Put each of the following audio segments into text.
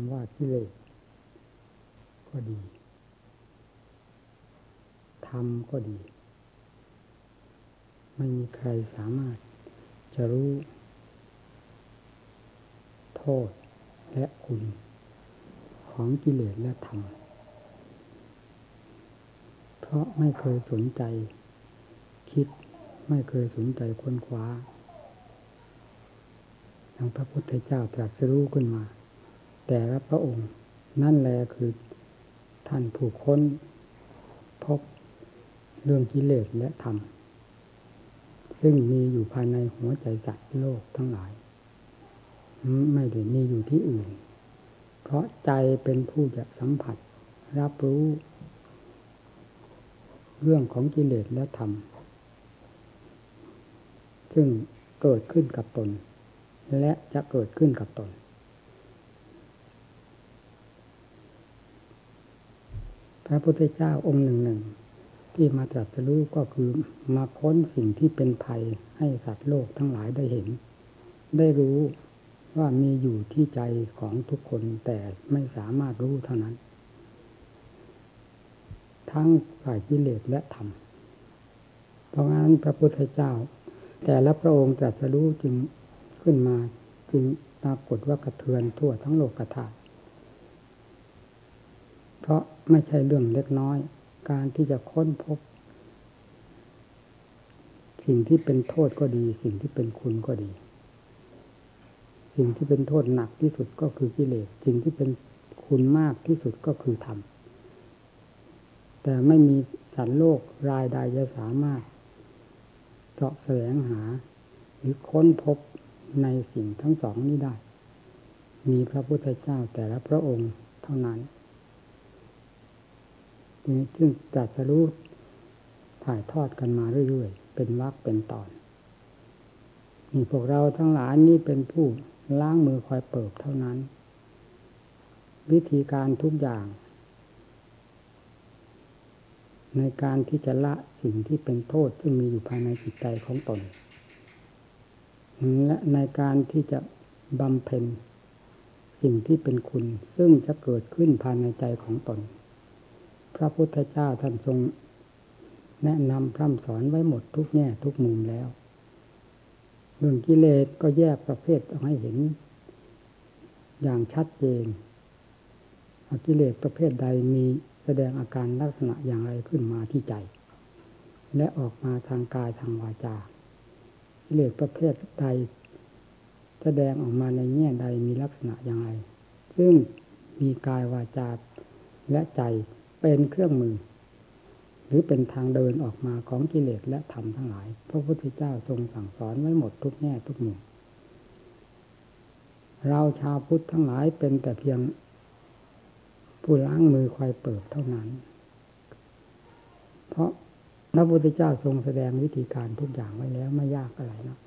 ำว่ากิเลสก็ดีธรรมก็ดี ไม่มีใครสามารถจะรู้ โทษและคุณ ของกิเลสและธรรม เพราะไม่เคยสนใจ คิดไม่เคยสนใจค้นคว้าอย่างพระพุทธเจ้าตรัสรู้ขึ้นมา แต่ละพระองค์ นั่นแหละคือท่านผู้ค้นพบเรื่องกิเลสและธรรม ซึ่งมีอยู่ภายในหัวใจสัตว์โลกทั้งหลาย ไม่ได้มีอยู่ที่อื่น เพราะใจเป็นผู้จะสัมผัส รับรู้ เรื่องของกิเลสและธรรม ซึ่งเกิดขึ้นกับตน และจะเกิดขึ้นกับตน พระพุทธเจ้าองค์หนึ่งหนึ่งที่มาตรัสรู้ก็คือมาค้นสิ่งที่เป็นภัยให้สัตว์โลกทั้งหลายได้เห็น ได้รู้ว่ามีอยู่ที่ใจของทุกคนแต่ไม่สามารถรู้เท่านั้น ทั้งฝ่ายกิเลสและธรรม เพราะงั้นพระพุทธเจ้า แต่ละพระองค์ตรัสรู้จึงขึ้นมาจึงปรากฏว่ากระเทือนทั่วทั้งโลกธาตุ เพราะไม่ใช่เรื่องเล็กน้อย การที่จะค้นพบ สิ่งที่เป็นโทษก็ดี สิ่งที่เป็นคุณก็ดี สิ่งที่เป็นโทษหนักที่สุดก็คือกิเลสสิ่งที่เป็นคุณมากที่สุดก็คือธรรมแต่ไม่มีสัตว์โลกรายใดจะสามารถเจาะแสวงหา หรือค้นพบในสิ่งทั้งสองนี้ได้ มีพระพุทธเจ้าแต่ละพระองค์เท่านั้น ซึ่งจัดสรู้ถ่ายทอดกันมาเรื่อยๆ เป็นวักเป็นตอน นี่พวกเราทั้งหลายนี่เป็นผู้ล้างมือคอยเปิบเท่านั้น วิธีการทุกอย่าง ในการที่จะละสิ่งที่เป็นโทษซึ่งมีอยู่ภายในจิตใจของตน และในการที่จะบำเพ็ญสิ่งที่เป็นคุณซึ่งจะเกิดขึ้นภายในใจของตน ระพุทธเจ้าท่านทรง แนะนำพร่ำสอนไว้หมดทุกแง่ทุกมุมแล้วเรื่องกิเลสก็แยกประเภทออกให้เห็น อย่างชัดเจนกิเลสประเภทใดมีแสดงอาการลักษณะอย่างไรขึ้นมาที่ใจ และออกมาทางกายทางวาจากิเลสประเภทใดแสดงออกมาในแง่ใดมีลักษณะอย่างไร ซึ่งมีกายวาจาและใจ เป็นเครื่องมือ หรือเป็นทางเดินออกมาของกิเลสและธรรมทั้งหลาย พระพุทธเจ้าทรงสั่งสอนไว้หมดทุกแง่ทุกมุมเราชาวพุทธทั้งหลายเป็นแต่เพียงผู้ล้างมือคอยเปิดเท่านั้น เพราะพระพุทธเจ้าทรงแสดงวิธีการทุกอย่างไว้แล้วไม่ยากอะไรนะ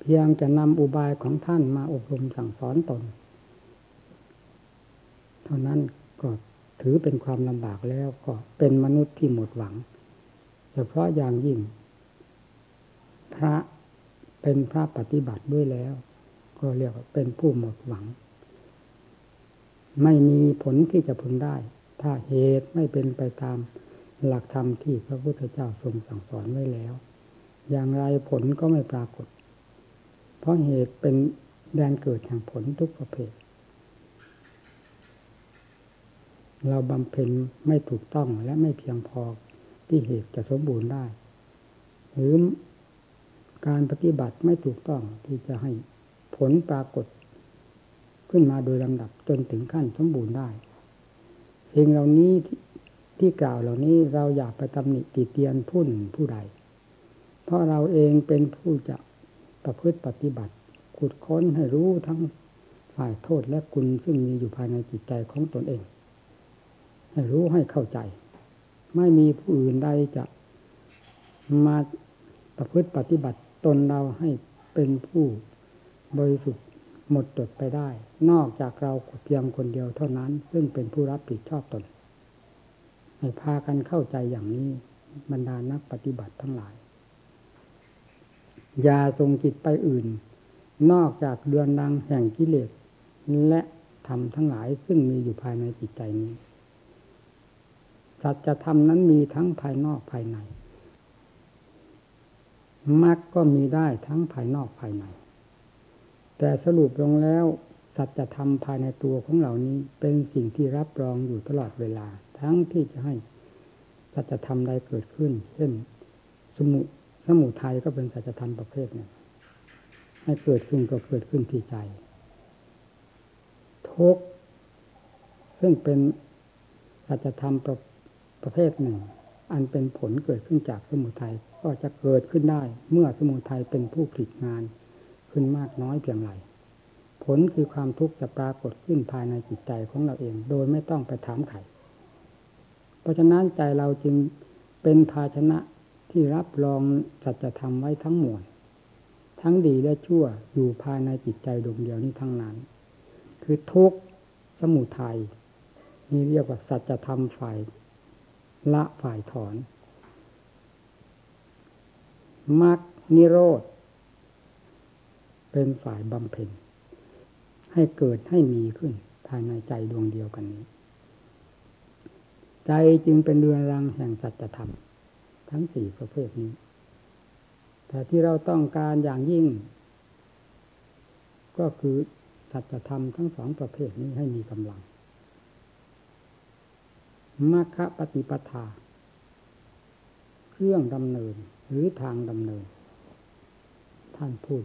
เพียงจะนำอุบายของท่านมาอบรมสั่งสอนตน เท่านั้นก็ ถือเป็นความลำบากแล้วก็เป็นมนุษย์ที่หมดหวังเฉพาะอย่างยิ่ง พระเป็นพระปฏิบัติด้วยแล้ว ก็เรียกว่าเป็นผู้หมดหวัง ไม่มีผลที่จะพึงได้ ถ้าเหตุไม่เป็นไปตามหลักธรรมที่พระพุทธเจ้าทรงสั่งสอนไว้แล้ว อย่างไรผลก็ไม่ปรากฏ เพราะเหตุเป็นแดนเกิดแห่งผลทุกประเภท เราบำเพ็ญไม่ถูกต้องและไม่เพียงพอที่เหตุจะสมบูรณ์ได้ หรือการปฏิบัติไม่ถูกต้องที่จะให้ผลปรากฏ ขึ้นมาโดยลำดับจนถึงขั้นสมบูรณ์ได้สิ่งเหล่านี้ที่กล่าวเหล่านี้เราอยากไปตำหนิติเตียนผู้หนึ่งผู้ใด เพราะเราเองเป็นผู้จะประพฤติปฏิบัติ ขุดค้นให้รู้ทั้งฝ่ายโทษและคุณซึ่งมีอยู่ภายในจิตใจของตนเอง ให้รู้ให้เข้าใจ ไม่มีผู้อื่นใดจะมาประพฤติปฏิบัติตนเราให้เป็นผู้บริสุทธิ์หมดจดไปได้ นอกจากเราเพียงคนเดียวเท่านั้น ซึ่งเป็นผู้รับผิดชอบตน ให้พากันเข้าใจอย่างนี้บรรดานักปฏิบัติทั้งหลาย อย่าทรงจิตไปอื่น นอกจากเดือนดังแห่งกิเลสและธรรมทั้งหลายซึ่งมีอยู่ภายในจิตใจนี้ สัจธรรมนั้นมีทั้งภายนอกภายในมรรคก็มีได้ทั้งภายนอกภายใน แต่สรุปลงแล้ว สัจธรรมภายในตัวของเหล่านี้เป็นสิ่งที่รับรองอยู่ตลอดเวลา ทั้งที่จะให้สัจธรรมใดเกิดขึ้น เช่น สมุสมุทัยก็เป็นสัจธรรมประเภทหนึ่งให้เกิดขึ้นก็เกิดขึ้นที่ใจทุกซึ่งเป็นสัจธรรมประ ประเภทหนึ่ง อันเป็นผลเกิดขึ้นจากสมุทัยก็จะเกิดขึ้นได้ เมื่อสมุทัยเป็นผู้ผลิตงานขึ้นมากน้อยเพียงไรผลคือความทุกข์จะปรากฏขึ้นภายในจิตใจของเราเอง โดยไม่ต้องไปถามใครเพราะฉะนั้นใจเราจึงเป็นภาชนะที่รับรองสัจธรรมไว้ทั้งมวลทั้งดีและชั่วอยู่ภายในจิตใจดวงเดียวนี้ทั้งนั้น คือทุกข์สมุทัยนี่เรียกว่าสัจธรรมฝ่าย ละฝ่ายถอนมรรคนิโรธ เป็นฝ่ายบำเพ็ญให้เกิดให้มีขึ้น ภายในใจดวงเดียวกันนี้ ใจจึงเป็นเรือนรังแห่งสัจธรรม ทั้งสี่ประเภทนี้ แต่ที่เราต้องการอย่างยิ่ง ก็คือสัจธรรมทั้งสองประเภทนี้ให้มีกำลัง มัคคะปฏิปทา เครื่องดำเนินหรือทางดำเนิน ท่านพูด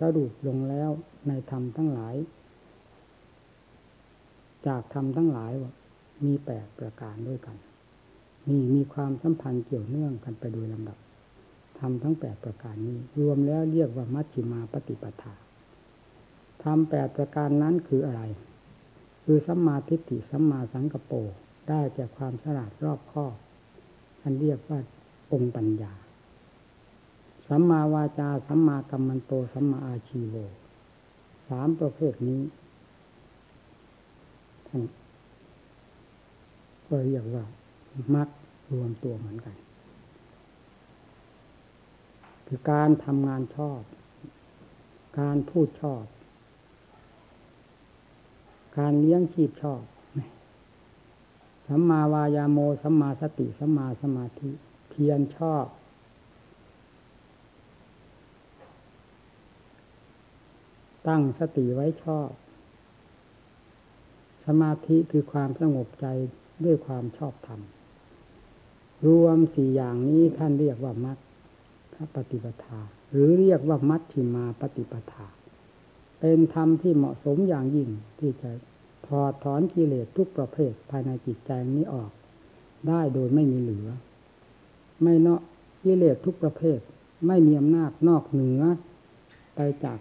สรุปลงแล้วในธรรมทั้งหลาย จากธรรมทั้งหลายมีแปดประการด้วยกันนี่มีความสัมพันธ์เกี่ยวเนื่องกันไปโดยลำดับทำทั้งแปดประการนี้ รวมแล้วเรียกว่ามัชฌิมาปฏิปทาทำแปดประการนั้นคืออะไร คือสัมมาทิฏฐิสัมมาสังกปร ได้แก่ความฉลาดรอบคอบอันเรียกว่าองค์ปัญญา สัมมาวาจา สัมมากัมมันโต สัมมาอาชีโว สามประเภทนี้ท่านก็เรียกว่ามักรวมตัวเหมือนกัน คือการทำงานชอบ การพูดชอบ การเลี้ยงชีพชอบ สัมมาวายาโมสัมมาสติสัมมาสมาธิ เพียรชอบ ตั้งสติไว้ชอบ สมาธิคือความสงบใจด้วยความชอบธรรม รวมสี่อย่างนี้ท่านเรียกว่ามัคปฏิปทา หรือเรียกว่ามัชชิมาปฏิปทา เป็นธรรมที่เหมาะสมอย่างยิ่งที่จะ ถอดถอนกิเลสทุกประเภทภายในจิตใจนี้ออก ได้โดยไม่มีเหลือ ไม่เนาะกิเลสทุกประเภท ไม่มีอำนาจนอกเหนือ ไปจาก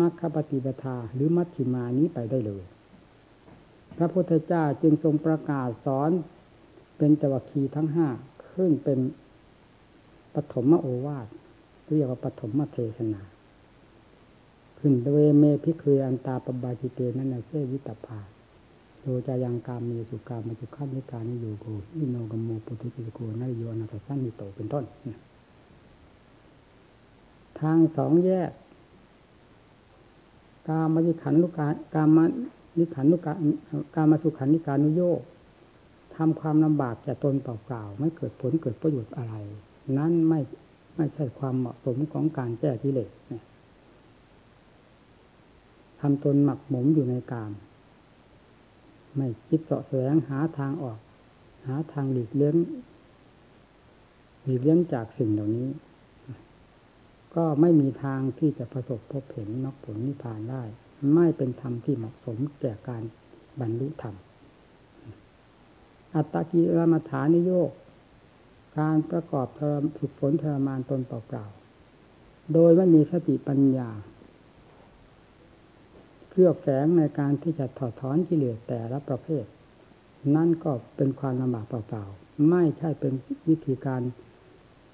มรรคปฏิปทาหรือมัชฌิมานี้ไปได้เลย พระพุทธเจ้าจึงทรงประกาศสอนเป็นจวัคคีทั้งห้าขึ้นเป็นปฐมโอวาทเรียกว่าปฐมเทศนา ขึ้นเวเมพิเคยอันตาปบาจิเตนันเซวิตาภาโยจายังกามเมสุกามาจุขันนิการนิโยโกอิโนกโมปุถุจิโกนายโยนาสันนิโตเป็นต้น ทางสองแยก กามาจิขันลุกากามานิขันลุกากามาสุขันนิการนุโยทำความลำบากแก่ตนเปล่าๆไม่เกิดผลเกิดประโยชน์อะไร นั้นไม่ไม่ใช่ความเหมาะสมของการแก้กิเลสเนี่ย ทำตนหมักหมมอยู่ในกาม ไม่คิดเสาะแสวงหาทางออก หาทางหลีกเลี่ยงหลีกเลี่ยงจากสิ่งเหล่านี้ ก็ไม่มีทางที่จะประสบพบเห็นนอกผลนิพพานได้ ไม่เป็นธรรมที่เหมาะสมแก่การบรรลุธรรม อัตตกิรมฐานิโยกการประกอบฝึกฝนทรมานตนเปล่าๆ โดยไม่มีสติปัญญา เพื่อแฝงในการที่จะถอดถอนกิเลสแต่ละประเภท นั่นก็เป็นความลำบากเปล่าๆไม่ใช่เป็นวิธีการ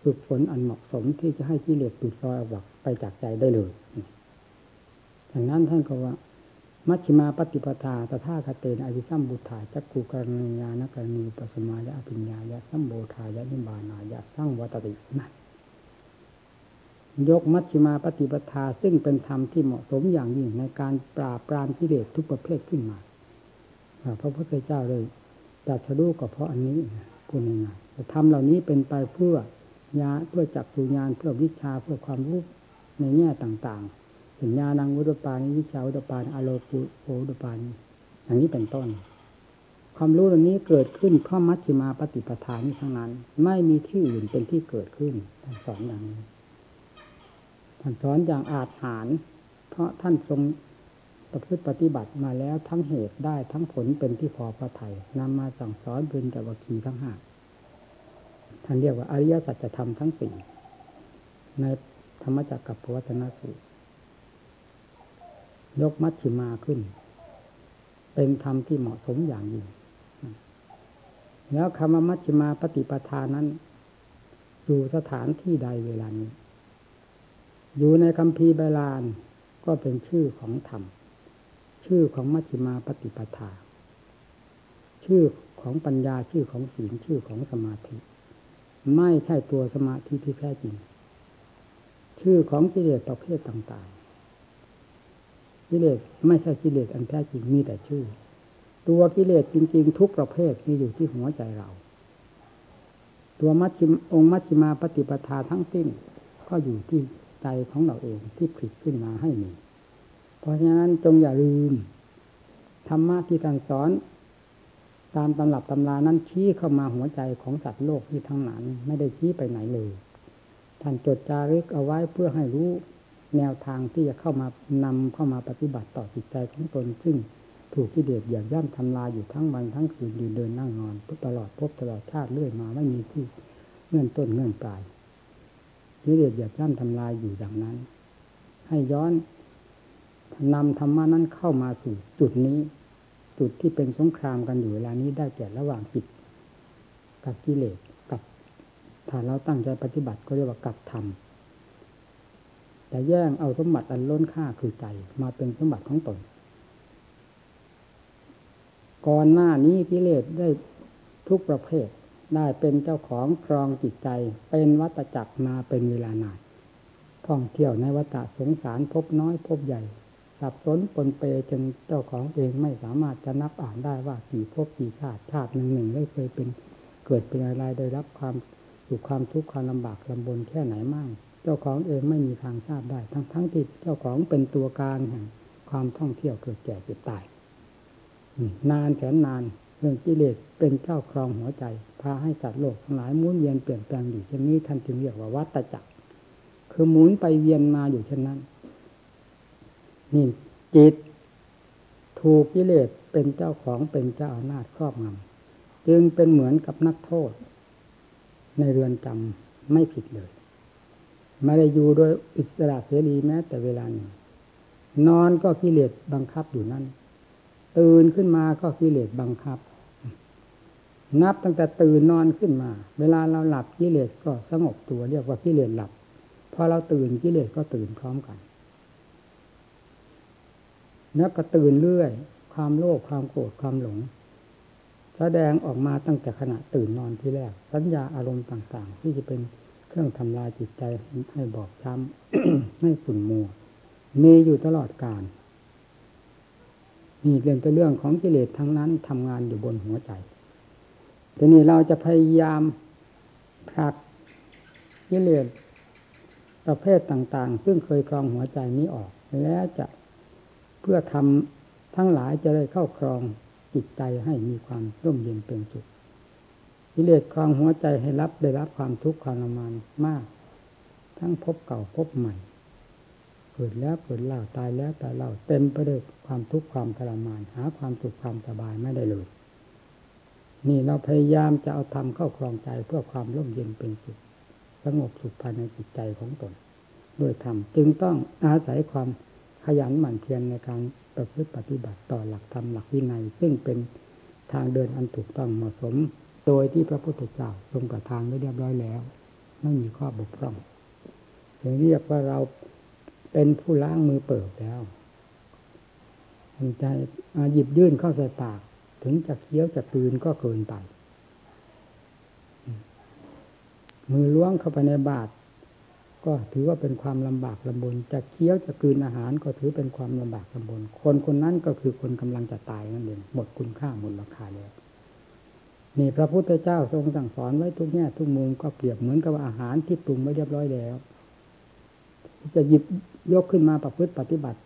ฝึกฝนอันเหมาะสมที่จะให้กิเลสตุดลอยออกไปจากใจได้เลยดังนั้นท่านก็ว่า มัชฌิมาปฏิปทาตถาคเตนอวิสัมบุตถาจักกูกรณียานกรณีปัสมายะอภิญญายะสัมโบธายะนิบานายะสร้างวัตตินั่น ยกมัชฌิมาปฏิปทาซึ่งเป็นธรรมที่เหมาะสมอย่างยิ่งในการปราบปรามกิเลสทุกประเภทขึ้นมาพระพุทธเจ้าเลยจัดสรู้ก็เพราะอันนี้พูดง่ายๆแต่ธรรมเหล่านี้เป็นไปเพื่อญาเพื่อจักสุญานเพื่อวิชาเพื่อความรู้ในแง่ต่างๆสัญญานังวุตปานิวิชาวุตปานอโลกุโอวุตปานอย่างนี้เป็นต้น ความรู้เหล่านี้เกิดขึ้นเพราะมัชฌิมาปฏิปทานี้ทั้งนั้น ไม่มีที่อื่นเป็นที่เกิดขึ้นท่านสอนอย่างนี้ ท่านสอนอย่างอาจหาร เพราะท่านทรงประพฤติปฏิบัติมาแล้วทั้งเหตุได้ทั้งผลเป็นที่พอพระทัยนำมาสั่งสอนเป็นจวัคคีทั้งห้าท่านเรียกว่าอริยสัจธรรมทั้งสี่ในธรรมจักรกับปวัตนสูตรยกมัชฌิมาขึ้น เป็นธรรมที่เหมาะสมอย่างยิ่ง แล้วคำว่ามัชฌิมาปฏิปทานั้น อยู่สถานที่ใดเวลานี้ อยู่ในคำพีไบาลาน ก็เป็นชื่อของธรรม ชื่อของมัชฌิมาปฏิปทา ชื่อของปัญญาชื่อของศีลชื่อของสมาธิ ไม่ใช่ตัวสมาธิที่แท้จริง ชื่อของกิเลสประเภทต่างๆ กิเลสไม่ใช่กิเลสอันแท้จริงมีแต่ชื่อ ตัวกิเลสจริง ๆ ทุกประเภทมีอยู่ที่หัวใจเรา ตัวมัชฌิมองค์มัชฌิมาปฏิปทาทั้งสิ้นก็อยู่ที่ ใจของเราเองที่ผลิตขึ้นมาให้มี เพราะฉะนั้นจงอย่าลืมธรรมะที่ท่านสอน ตามตำรับตำรานั้นชี้เข้ามาหัวใจของสัตว์โลกที่ทั้งนั้นไม่ได้ชี้ไปไหนเลยท่านจดจารึกเอาไว้เพื่อให้รู้แนวทางที่จะเข้ามานำเข้ามาปฏิบัติต่อจิตใจของตนซึ่งถูกกิเลสเหยียบย่ำทำลายอยู่ทั้งวันทั้งคืนยืนเดินนั่งนอนตลอดพบตลอดชาติเรื่อยมาไม่มีที่เงื่อนต้นเงื่อนปลาย กิเลสเหยียบย่ำทำลายอยู่อย่างนั้น ให้ย้อนนำธรรมานั้นเข้ามาสู่จุดนี้ จุดที่เป็นสงครามกันอยู่เวลานี้ได้แก่ระหว่างจิตกับกิเลสกับถ้าเราตั้งใจปฏิบัติก็เรียกว่ากับธรรมแต่แย่งเอาสมบัติอันล้นค่าคือใจมาเป็นสมบัติของตน ก่อนหน้านี้กิเลสได้ทุกประเภท ได้เป็นเจ้าของครองจิตใจ เป็นวัตจักรมาเป็นเวลานานท่องเที่ยวในวัฏสงสารพบน้อยพบใหญ่ สับสนปนเปจนเจ้าของเองไม่สามารถจะนับอ่านได้ว่ากี่พบกี่ชาติชาติหนึ่งหนึ่งได้เคยเป็นเกิดเป็นอะไรได้รับความสุขความทุกข์ความลำบากลำบนแค่ไหนมั่งเจ้าของเองไม่มีทางทราบได้ ทั้งทั้งที่เจ้าของเป็นตัวการแห่งความท่องเที่ยวเกิดแก่เจ็บตายนานแสนนาน เรื่องกิเลสเป็นเจ้าครองหัวใจ พาให้สัตว์โลกทั้งหลายหมุนเวียนเปลี่ยนแปลงอยู่เช่นนี้ท่านจึงเรียกว่าวัฏจักร คือหมุนไปเวียนมาอยู่เช่นนั้น นี่จิต ถูกกิเลสเป็นเจ้าของเป็นเจ้าอำนาจครอบงำจึงเป็นเหมือนกับนักโทษ ในเรือนจำไม่ผิดเลยไม่ได้อยู่โดยอิสระเสรีแม้แต่เวลาหนึ่งนอนก็กิเลสบังคับอยู่นั่นตื่นขึ้นมาก็กิเลสบังคับ นับตั้งแต่ตื่นนอนขึ้นมา เวลาเราหลับกิเลสก็สงบตัวเรียกว่ากิเลสหลับ พอเราตื่นกิเลสก็ตื่นพร้อมกัน แล้วก็ตื่นเรื่อย ความโลภความโกรธความหลง แสดงออกมาตั้งแต่ขณะตื่นนอนที่แรก สัญญาอารมณ์ต่าง ๆ ที่จะเป็นเครื่องทำลายจิตใจให้บอบช้ำให้ฝุ่นมัวมีอยู่ตลอดกาลนี่เรื่องเป็นเรื่องของกิเลสทั้งนั้นทำงานอยู่บนหัวใจ ทีนี้เราจะพยายามผลักกิเลสประเภทต่าง ๆ ซึ่งเคยครองหัวใจนี้ออก แล้วจะเพื่อทำทั้งหลายจะได้เข้าครองจิตใจให้มีความร่มเย็นเป็นสุขกิเลสครองหัวใจให้รับได้รับความทุกข์ความลำมานมาก ทั้งพบเก่าพบใหม่เกิดแล้วเกิดเล่าตายแล้วตายเล่าเต็มไปด้วยความทุกข์ความทรมาน หาความสุขความสบายไม่ได้เลย นี่เราพยายามจะเอาธรรมเข้าครองใจเพื่อความร่มเย็นเป็นสุขสงบสุขภายในจิตใจของตนด้วยธรรมจึงต้องอาศัยความขยันหมั่นเพียรในการประพฤติปฏิบัติต่อหลักธรรมหลักวินัย ซึ่งเป็นทางเดินอันถูกต้องเหมาะสม โดยที่พระพุทธเจ้าทรงประทานไว้เรียบร้อยแล้ว ไม่มีข้อบกพร่องจะเรียกว่าเราเป็นผู้ล้างมือเปิดแล้วใจหยิบยื่นเข้าใส่ปาก ถึงจะเคี้ยวจะตืนก็เกินไป มือล้วงเข้าไปในบาตรก็ถือว่าเป็นความลำบากลำบน จะเคี้ยวจะกลืนอาหารก็ถือเป็นความลำบากลำบน คนคนนั้นก็คือคนกำลังจะตายนั่นเองหมดคุณค่าหมดราคาแล้วนี่พระพุทธเจ้าทรงสั่งสอนไว้ทุกแง่ทุกมุมก็เปรียบเหมือนกับอาหารที่ปรุงไว้เรียบร้อยแล้ว จะหยิบยกขึ้นมาประพฤติปฏิบัติ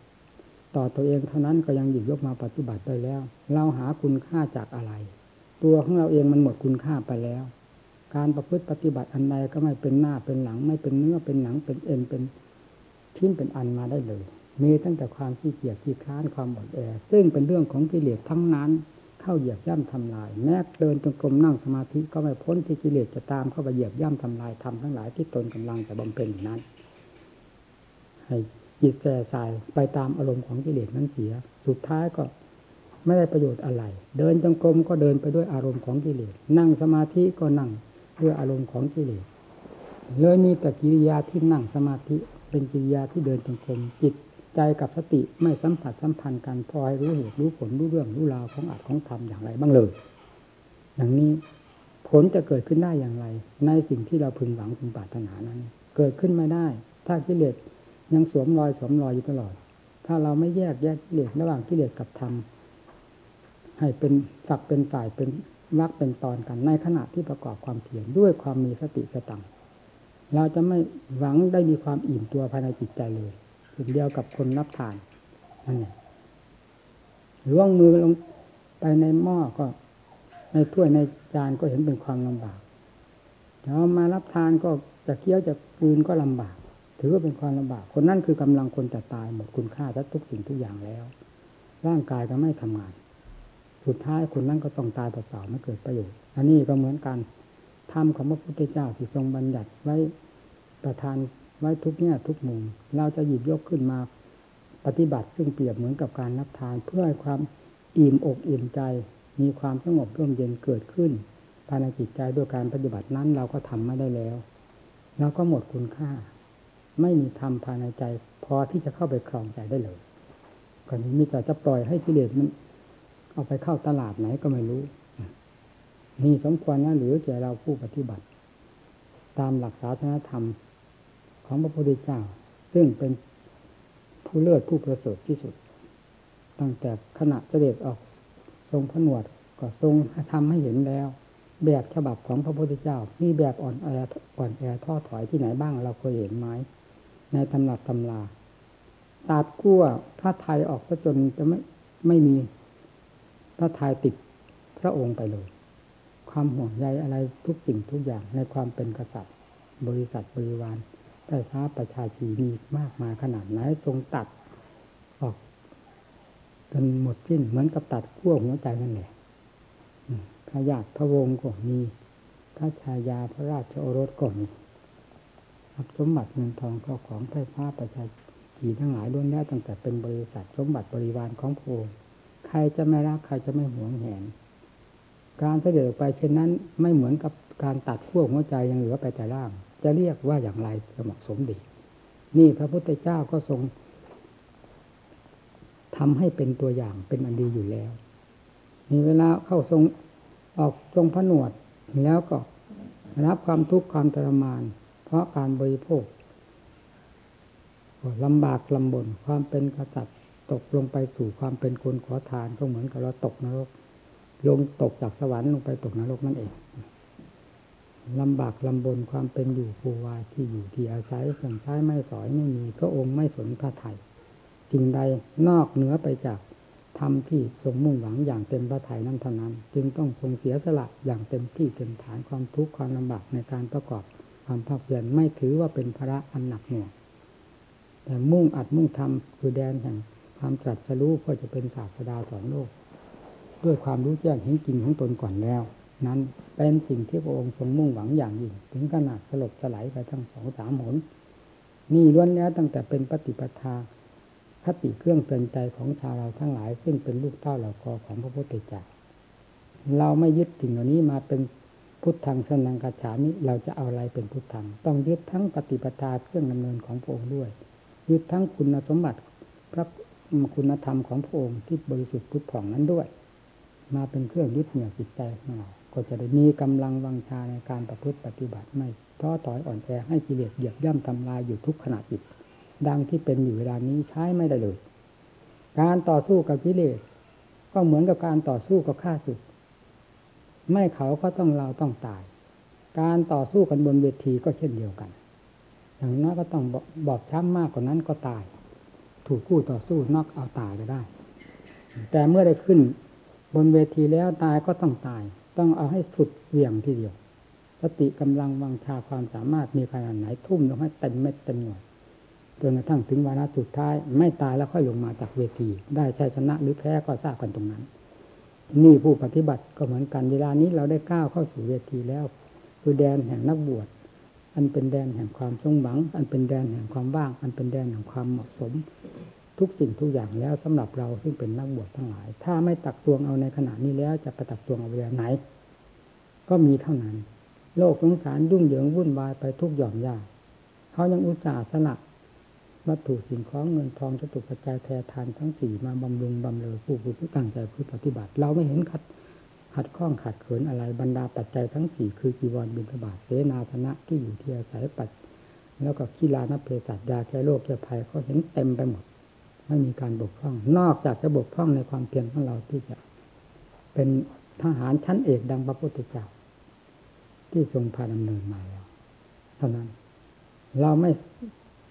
ต่อตัวเองเท่านั้นก็ยังหยิบยกมาปฏิบัติได้แล้ว เราหาคุณค่าจากอะไร ตัวของเราเองมันหมดคุณค่าไปแล้ว การประพฤติปฏิบัติอันใดก็ไม่เป็นหน้าเป็นหลัง ไม่เป็นเนื้อเป็นหนังเป็นเอ็นเป็นชิ้นเป็นอันมาได้เลย มีตั้งแต่ความขี้เกียจขี้ค้านความอดแอซึ่งเป็นเรื่องของกิเลสทั้งนั้นเข้าเหยียบย่ำทำลาย แม้เดินจงกรมนั่งสมาธิก็ไม่พ้นที่กิเลสจะตามเข้าไปเหยียบย่ำทำลายทำทั้งหลายที่ตนกำลังจะบำเพ็ญนั้นให้ จิตแส่สายไปตามอารมณ์ของกิเลสนั้นเสีย สุดท้ายก็ไม่ได้ประโยชน์อะไร เดินจงกรมก็เดินไปด้วยอารมณ์ของกิเลส นั่งสมาธิก็นั่งด้วยอารมณ์ของกิเลส เลยมีแต่กิริยาที่นั่งสมาธิ เป็นกิริยาที่เดินจงกรมจิตใจกับสติไม่สัมผัสสัมพันธ์กันพอให้รู้เหตุรู้ผลรู้เรื่องรู้ราวของอัดของธรรมอย่างไรบ้างเลยอย่างนี้ผลจะเกิดขึ้นได้อย่างไร ในสิ่งที่เราพึงหวังพึงปรารถนานั้น เกิดขึ้นไม่ได้ ถ้ากิเลส ยังสวมรอยสวมรอยอยู่ตลอด ถ้าเราไม่แยกแยกกิเลสระหว่างกิเลสกับธรรมให้เป็นฝักเป็นฝ่ายเป็นวักเป็นตอนกันในขณะที่ประกอบความเพียรด้วยความมีสติสตังเราจะไม่หวังได้มีความอิ่มตัวภายในจิตใจเลยถึงเดียวกับคนรับทานนั่นเองล่วงมือลงไปในหม้อก็ ในถ้วยในจานก็เห็นเป็นความลำบากแล้วมารับทานก็จะเคี้ยวจะกืนก็ลำบาก ถือว่าเป็นความลำบาก คนนั่นคือกำลังคนจะตายหมดคุณค่าทุกสิ่งทุกอย่างแล้ว ร่างกายก็ไม่ทำงาน สุดท้ายคนนั้นก็ต้องตายเปล่าๆไม่เกิดประโยชน์ อันนี้ก็เหมือนกันธรรมของพระพุทธเจ้าที่ทรงบัญญัติไว้ประทานไว้ทุกแง่ทุกมุม เราจะหยิบยกขึ้นมาปฏิบัติซึ่งเปรียบเหมือนกับการรับทาน เพื่อให้ความอิ่มอกอิ่มใจ มีความสงบร่มเย็นเกิดขึ้นภายในจิตใจด้วยการปฏิบัตินั้นเราก็ทำไม่ได้แล้ว เราก็หมดคุณค่า ไม่มีธรรมภายในใจ พอที่จะเข้าไปครองใจได้เลยก่อนนี้มีแต่จะปล่อยให้กิเลสมัน เอาไปเข้าตลาดไหนก็ไม่รู้นี่สมควรนะหรือแก่เราผู้ปฏิบัติ ตามหลักศาสนธรรมของพระพุทธเจ้า ซึ่งเป็นผู้เลิศผู้ประเสริฐที่สุด ตั้งแต่ขณะเสด็จออกทรงผนวดก็ทรงทำให้เห็นแล้ว แบบฉบับของพระพุทธเจ้า มีแบบอ่อนแออ่อนแอท่อถอยที่ไหนบ้างเราเคยเห็นไหม ในตำรับตำราตัดกั้วพระไทยออกซะจนจะไม่ไม่มีพระไทยติดพระองค์ไปเลย ความห่วงใยอะไรทุกสิ่งทุกอย่างในความเป็นกษัตริย์ บริษัทบริวารใต้ฟ้าประชาชีมีมากมายขนาดไหนทรงตัดออกจนหมดสิ้นเหมือนกับตัดขั้วหัวใจนั่นแหละพระญาติพระวงศ์ก็มีพระชายาพระราชโอรสก็มี สมบัติเงินทองก็ของไฟฟ้าประชาชีทั้งหลายล้วนแล้วตั้งแต่เป็นบริษัทสมบัติบริวารของพระองค์ใครจะไม่รักใครจะไม่หวงแหน การเสด็จไปเช่นนั้นไม่เหมือนกับการตัดขั้วหัวใจยังเหลือไปแต่ร่าง จะเรียกว่าอย่างไรจะเหมาะสมดี นี่พระพุทธเจ้าก็ทรงทำให้เป็นตัวอย่างเป็นอันดีอยู่แล้วมีเวลาเข้าทรงออกทรงผนวดแล้วก็รับความทุกข์ความทรมาน เพราะการบริโภคลำบากลำบนความเป็นกษัตริย์ตกลงไปสู่ความเป็นคนขอทานก็เหมือนกับเราตกนรก ลงตกจากสวรรค์ลงไปตกนรกนั่นเองลำบากลำบนความเป็นอยู่ภูวายที่อยู่ที่อาศัยเครื่องใช้ไม่สอยไม่มีพระองค์ไม่สนพระไทยสิ่งใดนอกเหนือไปจากทำที่ทรงมุ่งหวังอย่างเต็มพระทัยนั้นเท่านั้น จึงต้องทรงเสียสละอย่างเต็มที่เต็มฐานความทุกข์ความลำบากในการประกอบ ความภาคเพียรไม่ถือว่าเป็นภาระอันหนักหน่วงแต่มุ่งอัดมุ่งทำคือแดนแห่งความตรัสรู้เพื่อจะเป็นศาสดาสอนโลก ด้วยความรู้แจ้งเห็นจริงของตนก่อนแล้ว นั้นเป็นสิ่งที่พระองค์ทรงมุ่งหวังอย่างยิ่งถึงขนาดสลบสลายไปทั้งสองสามหนนี่ล้วนแล้วตั้งแต่เป็นปฏิปทาคติเครื่องเตือนใจของชาวเราทั้งหลาย ซึ่งเป็นลูกเต้าเหล่ากอของพระพุทธเจ้าเราไม่ยึดสิ่งเหล่านี้มาเป็น พุทธังสนังกาฉามิเราจะเอาอะไรเป็นพุทธัง ต้องยึดทั้งปฏิปทาเครื่องดำเนินของพระองค์ด้วย ยึดทั้งคุณสมบัติพระคุณธรรมของพระองค์ที่บริสุทธิ์พุทธผ่องนั้นด้วย มาเป็นเครื่องยึดเหนี่ยวจิตใจของเราก็จะได้มีกำลังวังชาในการประพฤติปฏิบัติไม่ท้อถอยอ่อนแอให้กิเลสเหยียบย่ำทำลายอยู่ทุกขณะจิต ดังที่เป็นอยู่เวลานี้ใช้ไม่ได้เลย การต่อสู้กับกิเลสก็เหมือนกับการต่อสู้กับข้าศึก ไม่เขาก็ต้องเราต้องตาย การต่อสู้กันบนเวทีก็เช่นเดียวกัน อย่างน้อยก็ต้องบอบช้ำมากกว่านั้นก็ตาย ถูกคู่ต่อสู้นอกเอาตายก็ได้ แต่เมื่อได้ขึ้น บนเวทีแล้วตายก็ต้องตาย ต้องเอาให้สุดเหวี่ยงทีเดียวสติกำลังวังชาความสามารถมีขนาดไหนทุ่มลงให้เต็มเม็ดเต็มหน่วยจนกระทั่งถึงวาระสุดท้าย ไม่ตายแล้วค่อยลงมาจากเวที ได้ชัยชนะหรือแพ้ก็ทราบกันตรงนั้น นี่ผู้ปฏิบัติก็เหมือนกันเวลานี้เราได้ก้าวเข้าสู่เวทีแล้ว คือแดนแห่งนักบวชอันเป็นแดนแห่งความสงหวัง อันเป็นแดนแห่งความว่าง อันเป็นแดนแห่งความเหมาะสม ทุกสิ่งทุกอย่างแล้วสำหรับเราซึ่งเป็นนักบวชทั้งหลาย ถ้าไม่ตักตวงเอาในขณะนี้แล้วจะไปตักตวงเอาเวลาไหน ก็มีเท่านั้น โลกสงสารยุ่งเหยิงวุ่นวายไปทุกหย่อมย่าเขายังอุตส่าห์สละ วัตถุสิ่งของเงินทองจะตุปัจจัยแทนทานทั้งสี่มาบำรุงบำเรอผู้ผู้ตั้งใจผู้ปฏิบัติ เราไม่เห็นขัดขัดข้องขัดเขินอะไรบรรดาปัจจัยทั้งสี่คือจีวรบิณฑบาตเสนาสนะที่อยู่ที่อาศัยปัจแล้วก็ขีลานเพศัตยาแก้โรคแก้ภัยเขาเห็นเต็มไปหมด ไม่มีการบกพร่อง นอกจากจะบกพร่องในความเพียรของเราที่จะ เป็นทหารชั้นเอกดังพระพุทธเจ้าที่ทรงพาดำเนินมาแล้วเท่านั้น เราไม่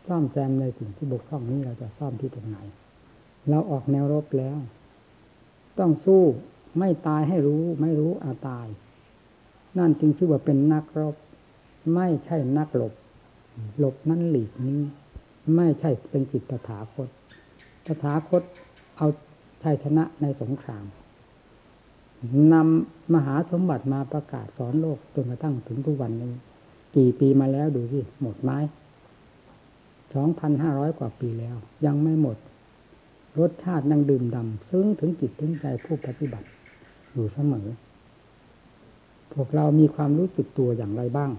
ซ่อมแซมในสิ่งที่บกพร่องนี้เราจะซ่อมที่ตรงไหน เราออกแนวรบแล้ว ต้องสู้ไม่ตายให้รู้ ไม่รู้อาตาย นั่นจึงชื่อว่าเป็นนักรบ ไม่ใช่นักหลบ หลบนั่นหลีกนี้ ไม่ใช่เป็นจิตตถาคตตถาคตเอาชัยชนะในสงครามนำมหาสมบัติมาประกาศสอนโลกจนกระทั่งถึงทุกวันนี้ กี่ปีมาแล้วดูสิหมดไหม สองพันห้าร้อยกว่าปีแล้ว ยังไม่หมด รสชาติยังดื่มดำซึ้งถึงจิตถึงใจผู้ปฏิบัติอยู่เสมอ พวกเรามีความรู้สึกตัวอย่างไรบ้าง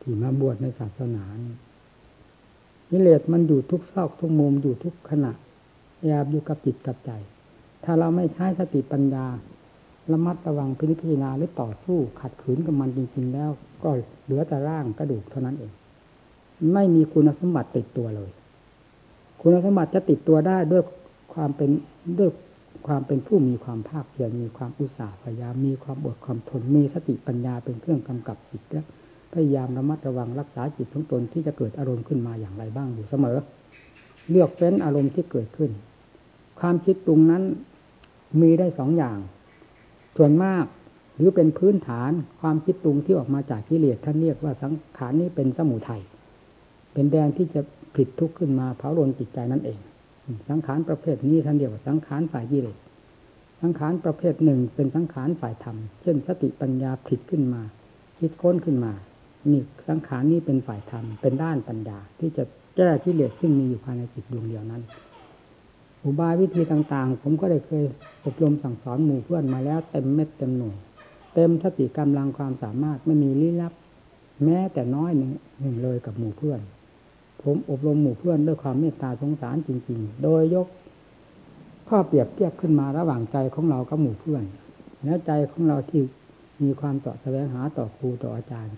ที่มาบวชในศาสนานิเลศมันอยู่ทุกซอกทุกมุมอยู่ทุกขณะแอบอยู่กับจิตกับใจ ถ้าเราไม่ใช้สติปัญญาระมัดระวังพิจารณาหรือต่อสู้ขัดขืนกับมันจริง ๆ แล้ว ก็เหลือแต่ร่างกระดูกเท่านั้นเอง ไม่มีคุณสมบัติติดตัวเลย คุณสมบัติจะติดตัวได้ด้วยความเป็นด้วยความเป็นผู้มีความภาคเพียรมีความอุตสาห์พยายามมีความอดความทนมีสติปัญญาเป็นเครื่องกำกับจิตและพยายามระมัดระวังรักษาจิตของตนที่จะเกิดอารมณ์ขึ้นมาอย่างไรบ้างอยู่เสมอ เลือกเฟ้นอารมณ์ที่เกิดขึ้น ความคิดตรงนั้นมีได้สองอย่าง ส่วนมากหรือเป็นพื้นฐานความคิดตรงที่ออกมาจากกิเลสท่านเรียกว่าสังขารนี้เป็นสมุทัย เป็นแดนที่จะผิดทุกข์ขึ้นมาเผาลนจิตใจนั่นเอง สังขารประเภทนี้ท่านเรียกว่าสังขารฝ่ายกิเลสสังขารประเภทหนึ่งเป็นสังขารฝ่ายธรรม เช่น สติปัญญาผิดขึ้นมา คิดค้นขึ้นมา นี่สังขารนี้เป็นฝ่ายธรรม เป็นด้านปัญญา ที่จะแก้กิเลสซึ่งมีอยู่ภายในจิตดวงเดียวนั้น อุบายวิธีต่างๆ ผมก็ได้เคยอบรมสั่งสอนหมู่เพื่อนมาแล้วเต็มเม็ดเต็มหน่วยเต็มสติกำลังความสามารถไม่มีลี้ลับ แม้แต่น้อยหนึ่งเลยกับหมู่เพื่อน ผมอบรมหมู่เพื่อนด้วยความเมตตาสงสารจริง ๆ โดยยกข้อเปรียบเทียบขึ้นมาระหว่างใจของเรากับหมู่เพื่อน และใจของเราที่มีความต่อแสวงหาต่อครูต่ออาจารย์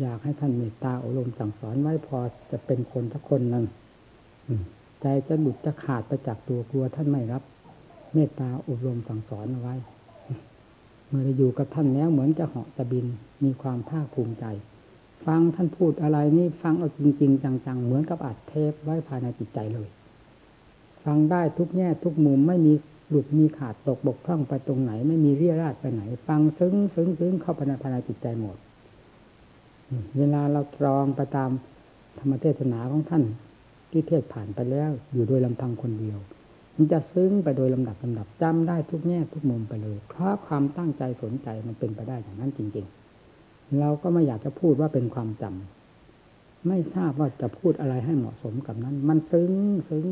อยากให้ท่านเมตตาอบรมสั่งสอนไว้พอจะเป็นคนสักคนนึ่งใจจะหลุดจะขาดไปจากตัวกลัวท่านไม่รับ เมตตาอบรมสั่งสอนเอาไว้ เมื่อได้อยู่กับท่านแล้วเหมือนจะเหาะจะบินมีความภาคภูมิใจ ฟังท่านพูดอะไรนี่ฟังเอาจริง ๆ จังๆ เหมือนกับอัดเทปไว้ภายในจิตใจเลย ฟังได้ทุกแง่ทุกมุมไม่มีหลุดมีขาดตกบกพร่องไปตรงไหน ไม่มีเรียราดไปไหน ฟังซึ้งซึ้งซึ้งเข้าไปในภายในจิตใจหมดเวลาเราตรองไปตามธรรมเทศนาของท่าน ที่เทศผ่านไปแล้วอยู่โดยลำพังคนเดียว มันจะซึ้งไปโดยลำดับลำดับจำได้ทุกแง่ทุกมุมไปเลย เพราะความตั้งใจสนใจมันเป็นไปได้อย่างนั้นจริง ๆ เราก็ไม่อยากจะพูดว่าเป็นความจำไม่ทราบว่าจะพูดอะไรให้เหมาะสมกับนั้น มันซึ้งซึ้ง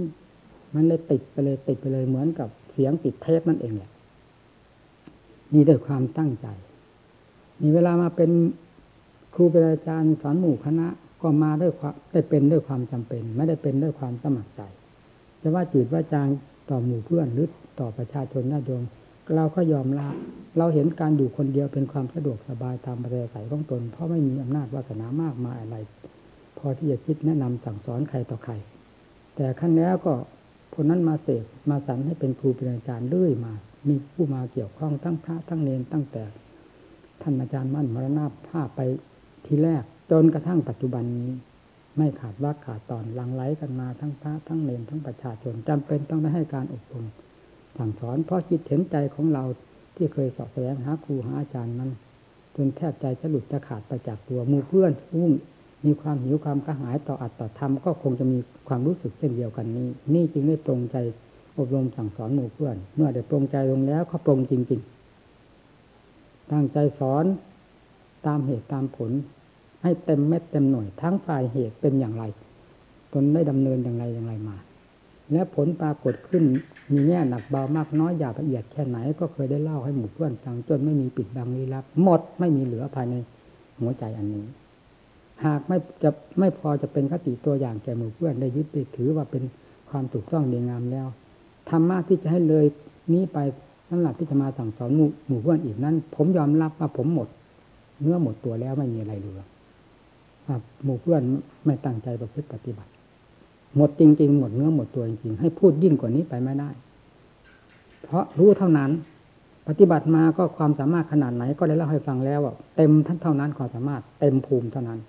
มันเลยติดไปเลยติดไปเลยเหมือนกับเสียงติดเทปนั่นเองแหละนี่ด้วยความตั้งใจ มีเวลามาเป็นครูเป็นอาจารย์สอนหมู่คณะก็มาด้วยความได้เป็นด้วยความจำเป็น ไม่ได้เป็นด้วยความสมัครใจจะว่าจืดว่าจางต่อหมู่เพื่อนหรือต่อประชาชนญาติโยม เราก็ยอมละเราเห็นการอยู่คนเดียวเป็นความสะดวกสบายตามประเสายของตน เพราะไม่มีอำนาจวาสนามากมายอะไร พอที่จะคิดแนะนำสั่งสอนใครต่อใคร แต่ขั้นแล้วก็คนนั้นมาเสกมาสันให้เป็นครูเป็นอาจารย์เรื่อยมา มีผู้มาเกี่ยวข้องทั้งพระทั้งเนนตั้งแต่ ท่านอาจารย์มั่นมรณภาพไปทีแรก จนกระทั่งปัจจุบันนี้ ไม่ขาดว่าขาดตอนลังไหลกันมาทั้งพระทั้งเนนทั้งประชาชนจำเป็นต้องได้ให้การอบรม สั่งสอน เพราะจิตเห็นใจของเราที่เคยสอบแสวงหาครูหาอาจารย์นั้นจนแทบใจจะหลุดจะขาดไปจากตัวมู่เพื่อนวุ่งมีความหิวความกระหายต่ออัตต่อธรรมก็คงจะมีความรู้สึกเช่นเดียวกันนี้ นี่จึงได้ปรงใจอบรมสั่งสอนหมู่เพื่อน เมื่อได้ปรงใจลงแล้วเขาปรงจริง ๆ ตั้งใจสอนตามเหตุตามผล ให้เต็มเม็ดเต็มหน่วยทั้งฝ่ายเหตุเป็นอย่างไร ตนได้ดำเนินอย่างไรอย่างไรมา และผลปรากฏขึ้นมีแง่หนักเบามากน้อยหยาบละเอียดแค่ไหน ก็เคยได้เล่าให้หมู่เพื่อนฟังจนไม่มีปิดบังลี้ลับ หมดไม่มีเหลือภายในหัวใจอันนี้ หากไม่จะไม่พอจะเป็นคติตัวอย่างแก่หมู่เพื่อนได้ยึดติดถือว่าเป็นความถูกต้องดีงามแล้วธรรมะที่จะให้เลยนี้ไปสำหรับที่จะมาสั่งสอนหมู่หมู่เพื่อนอีกนั้น ผมยอมรับว่าผมหมด เนื้อหมดตัวแล้วไม่มีอะไรเหลือหมู่เพื่อนไม่ตั้งใจประพฤติปฏิบัติ หมดจริง ๆ หมดเนื้อหมดตัวจริงๆให้พูดยิ่งกว่านี้ไปไม่ได้ เพราะรู้เท่านั้น ปฏิบัติมาก็ความสามารถขนาดไหนก็ได้เล่าให้ฟังแล้วว่าเต็มท่านเท่านั้นความสามารถเต็มภูมิเท่านั้น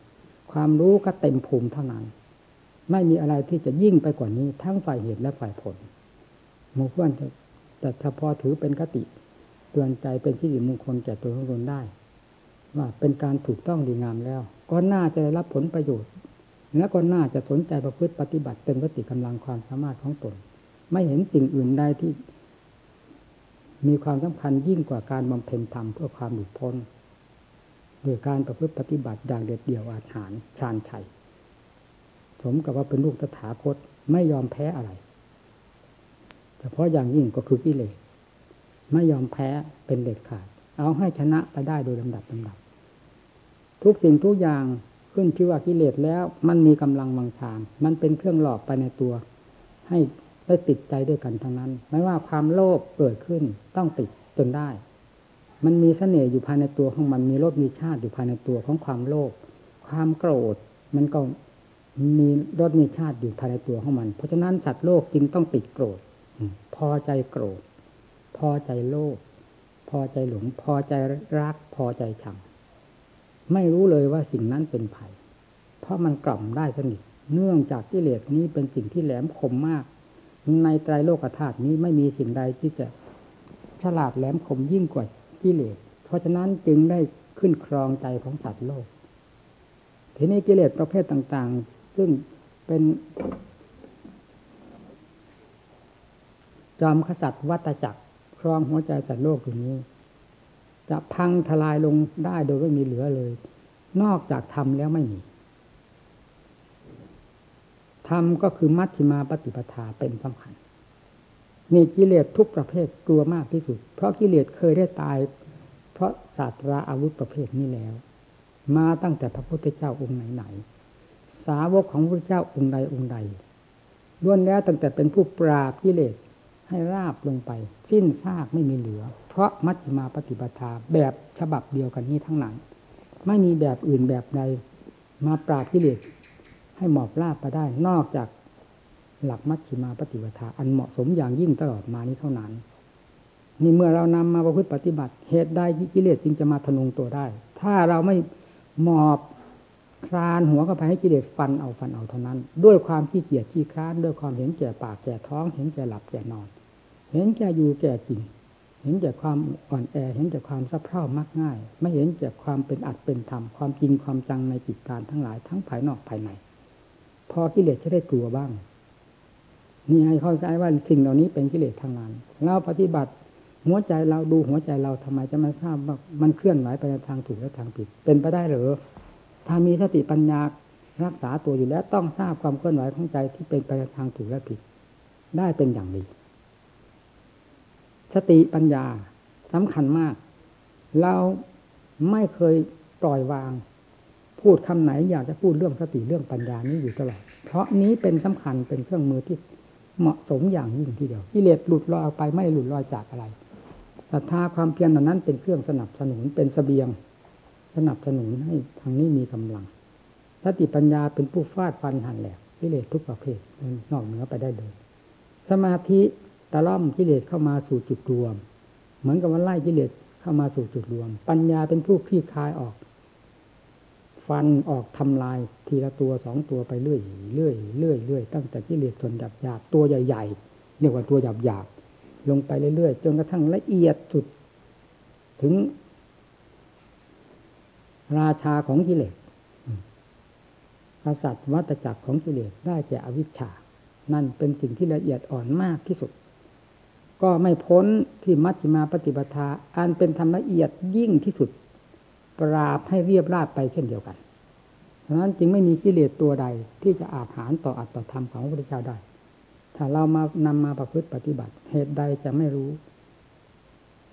ความรู้ก็เต็มภูมิเท่านั้น ไม่มีอะไรที่จะยิ่งไปกว่านี้ทั้งฝ่ายเหตุและฝ่ายผลหมู่เพื่อนแต่ถ้าพอถือเป็นคติ เตือนใจเป็นสิริมงคลแก่ตัวของตนได้ ว่าเป็นการถูกต้องดีงามแล้ว ก็น่าจะได้รับผลประโยชน์ และก็น่าจะสนใจประพฤติปฏิบัติเต็มกติกำลังความสามารถของตน ไม่เห็นสิ่งอื่นใดที่ มีความสำคัญยิ่งกว่าการบำเพ็ญธรรมเพื่อความหลุดพ้นโดยการประพฤติปฏิบัติอย่างเด็ดเดี่ยวอาถรรพ์ชาญชัยสมกับว่าเป็นลูกตถาคตไม่ยอมแพ้อะไรเฉพาะอย่างยิ่งก็คือกิเลสไม่ยอมแพ้เป็นเด็ดขาด เอาให้ชนะไปได้โดยลำดับลำดับ ทุกสิ่งทุกอย่าง ขึ้นชื่อว่ากิเลสแล้ว มันมีกำลังวังชาญมันเป็นเครื่องหลอกไปในตัว ให้ได้ติดใจด้วยกันทั้งนั้น ไม่ว่าความโลภเกิดขึ้นต้องติดจนได้ มันมีเสน่ห์อยู่ภายในตัวของมันมีรสมีชาติอยู่ภายในตัวของความโลภความโกรธ มันก็มีรสมีชาติอยู่ภายในตัวของมัน เพราะฉะนั้นสัตว์โลกจึงต้องติดโกรธพอใจโกรธ พอใจโลภพอใจหลง พอใจรัก พอใจชัง ไม่รู้เลยว่าสิ่งนั้นเป็นภัย เพราะมันกล่อมได้สนิทเนื่องจากกิเลสนี้เป็นสิ่งที่แหลมคมมาก ในไตรโลกธาตุนี้ไม่มีสิ่งใดที่จะฉลาดแหลมคมยิ่งกว่ากิเลส เพราะฉะนั้นจึงได้ขึ้นครองใจของสัตว์โลก ทีนี้กิเลสประเภทต่างๆ ซึ่งเป็นจอมขสัตว์วัตจักรครองหัวใจสัตว์โลกอยู่นี้ จะพังทลายลงได้โดยไม่มีเหลือเลย นอกจากทำแล้วไม่มีทำก็คือมัชฌิมาปฏิปทาเป็นสำคัญนี่กิเลสทุกประเภทกลัวมากที่สุด เพราะกิเลสเคยได้ตาย เพราะศาสตราอาวุธประเภทนี้แล้ว มาตั้งแต่พระพุทธเจ้าองค์ไหนๆสาวกของพระเจ้าองค์ใดองค์ใดล้วนแล้วตั้งแต่เป็นผู้ปราบกิเลส ให้ราบลงไป สิ้นซากไม่มีเหลือ เพราะมัชฌิมาปฏิปทาแบบฉบับเดียวกันนี้ทั้งนั้น ไม่มีแบบอื่นแบบใดมาปราบกิเลสให้หมอบราบไปได้นอกจากหลักมัชฌิมาปฏิปทาอันเหมาะสมอย่างยิ่งตลอดมานี้เท่านั้น นี่เมื่อเรานำมาประพฤติปฏิบัติ เหตุใดกิเลสจึงจะมาทะนงตัวได้ ถ้าเราไม่หมอบคลานหัวเข้าไปให้กิเลสฟันเอาฟันเอาเท่านั้น ด้วยความขี้เกียจขี้คร้านด้วยความเห็นแก่ปากแก่ท้อง เห็นแก่หลับแก่นอน เห็นแก่อยู่แก่กิน เห็นแก่ความอ่อนแอ เห็นแก่ความสะเพร่ามักง่าย ไม่เห็นแก่ความเป็นอัดเป็นธรรม ความจริงความจังในจิตการทั้งหลายทั้งภายนอกภายใน พอกิเลสจะได้กลัวบ้าง นี่ให้เข้าใจว่าสิ่งเหล่านี้เป็นกิเลสทางนั้นเราปฏิบัติหัวใจเราดูหัวใจเราทำไมจะไม่ทราบว่ามันเคลื่อนไหวไปในทางถูกและทางผิด เป็นไปได้หรือถ้ามีสติปัญญารักษาตัวอยู่แล้วต้องทราบความเคลื่อนไหวของใจที่เป็นไปในทางถูกและผิด ได้เป็นอย่างดี สติปัญญาสำคัญมาก เราไม่เคยปล่อยวาง พูดคำไหนอยากจะพูดเรื่องสติเรื่องปัญญานี้อยู่ตลอด เพราะนี้เป็นสำคัญเป็นเครื่องมือที่เหมาะสมอย่างยิ่งทีเดียวกิเลสหลุดลอยออกไปไม่หลุดลอยจากอะไรศรัทธาความเพียรเหล่านั้นเป็นเครื่องสนับสนุนเป็นเสบียง สนับสนุนให้ทางนี้มีกำลังสติปัญญาเป็นผู้ฟาดฟันหันแหลกกิเลสทุกประเภทนอกเหนือไปได้เลย สมาธิ ตะล่อมกิเลสเข้ามาสู่จุดรวม เหมือนกับว่าไล่กิเลสเข้ามาสู่จุดรวม ปัญญาเป็นผู้คลี่คลายออก ฟันออกทำลายทีละตัวสองตัวไปเรื่อยเรื่อยเรื่อยเรื่อยตั้งแต่กิเลสส่วนหยาบหยาบตัวใหญ่ๆเรียกว่าตัวหยาบหยาบลงไปเรื่อยๆจนกระทั่งละเอียดสุดถึง ราชาของกิเลสกษัตริย์วัตจักรของกิเลสได้แก่อวิชชา นั่นเป็นสิ่งที่ละเอียดอ่อนมากที่สุด ก็ไม่พ้นที่มัชฌิมาปฏิปทา อันเป็นธรรมละเอียดยิ่งที่สุด ปราบให้เรียบราบไปเช่นเดียวกันฉะนั้นจึงไม่มีกิเลสตัวใดที่จะอาจหารต่ออัตตธรรมของพระพุทธเจ้าได้ ถ้าเรามานำมาประพฤติปฏิบัติ เหตุใดจะไม่รู้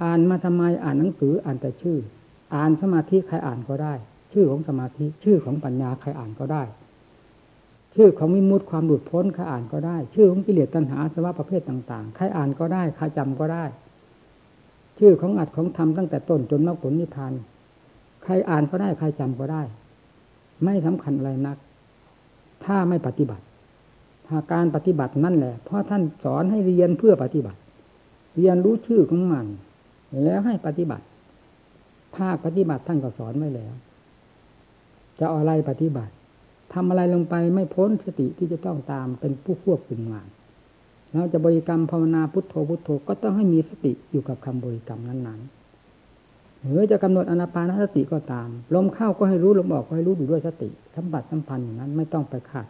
อ่านมาทำไมอ่านหนังสืออ่านแต่ชื่อ อ่านสมาธิใครอ่านก็ได้ ชื่อของสมาธิชื่อของปัญญาใครอ่านก็ได้ ชื่อของมิมุติความหลุดพ้นใครอ่านก็ได้ ชื่อของกิเลสตัณหาสภาวะประเภทต่างๆใครอ่านก็ได้ใครจำก็ได้ ชื่อของอัดของธรรมตั้งแต่ต้นจนมรรคผลนิพพานใครอ่านก็ได้ใครจำก็ได้ ไม่สำคัญอะไรนัก ถ้าไม่ปฏิบัติถ้าการปฏิบัตินั่นแหละเพราะท่านสอนให้เรียนเพื่อปฏิบัติ เรียนรู้ชื่อของมัน แล้วให้ปฏิบัติ ภาคปฏิบัติท่านก็สอนไว้แล้ว จะออะไรปฏิบัติ ทำอะไรลงไปไม่พ้นสติที่จะต้องตามเป็นผู้ควบคุมงานเราจะบริกรรมภาวนาพุทโธพุทโธก็ต้องให้มีสติอยู่กับคำบริกรรมนั้นๆหรือจะกำหนดอนาปานสติก็ตามลมเข้าก็ให้รู้ลมออกก็ให้รู้อยู่ด้วยสติสัมผัสสัมพันธ์อย่างนั้นไม่ต้องไปขาด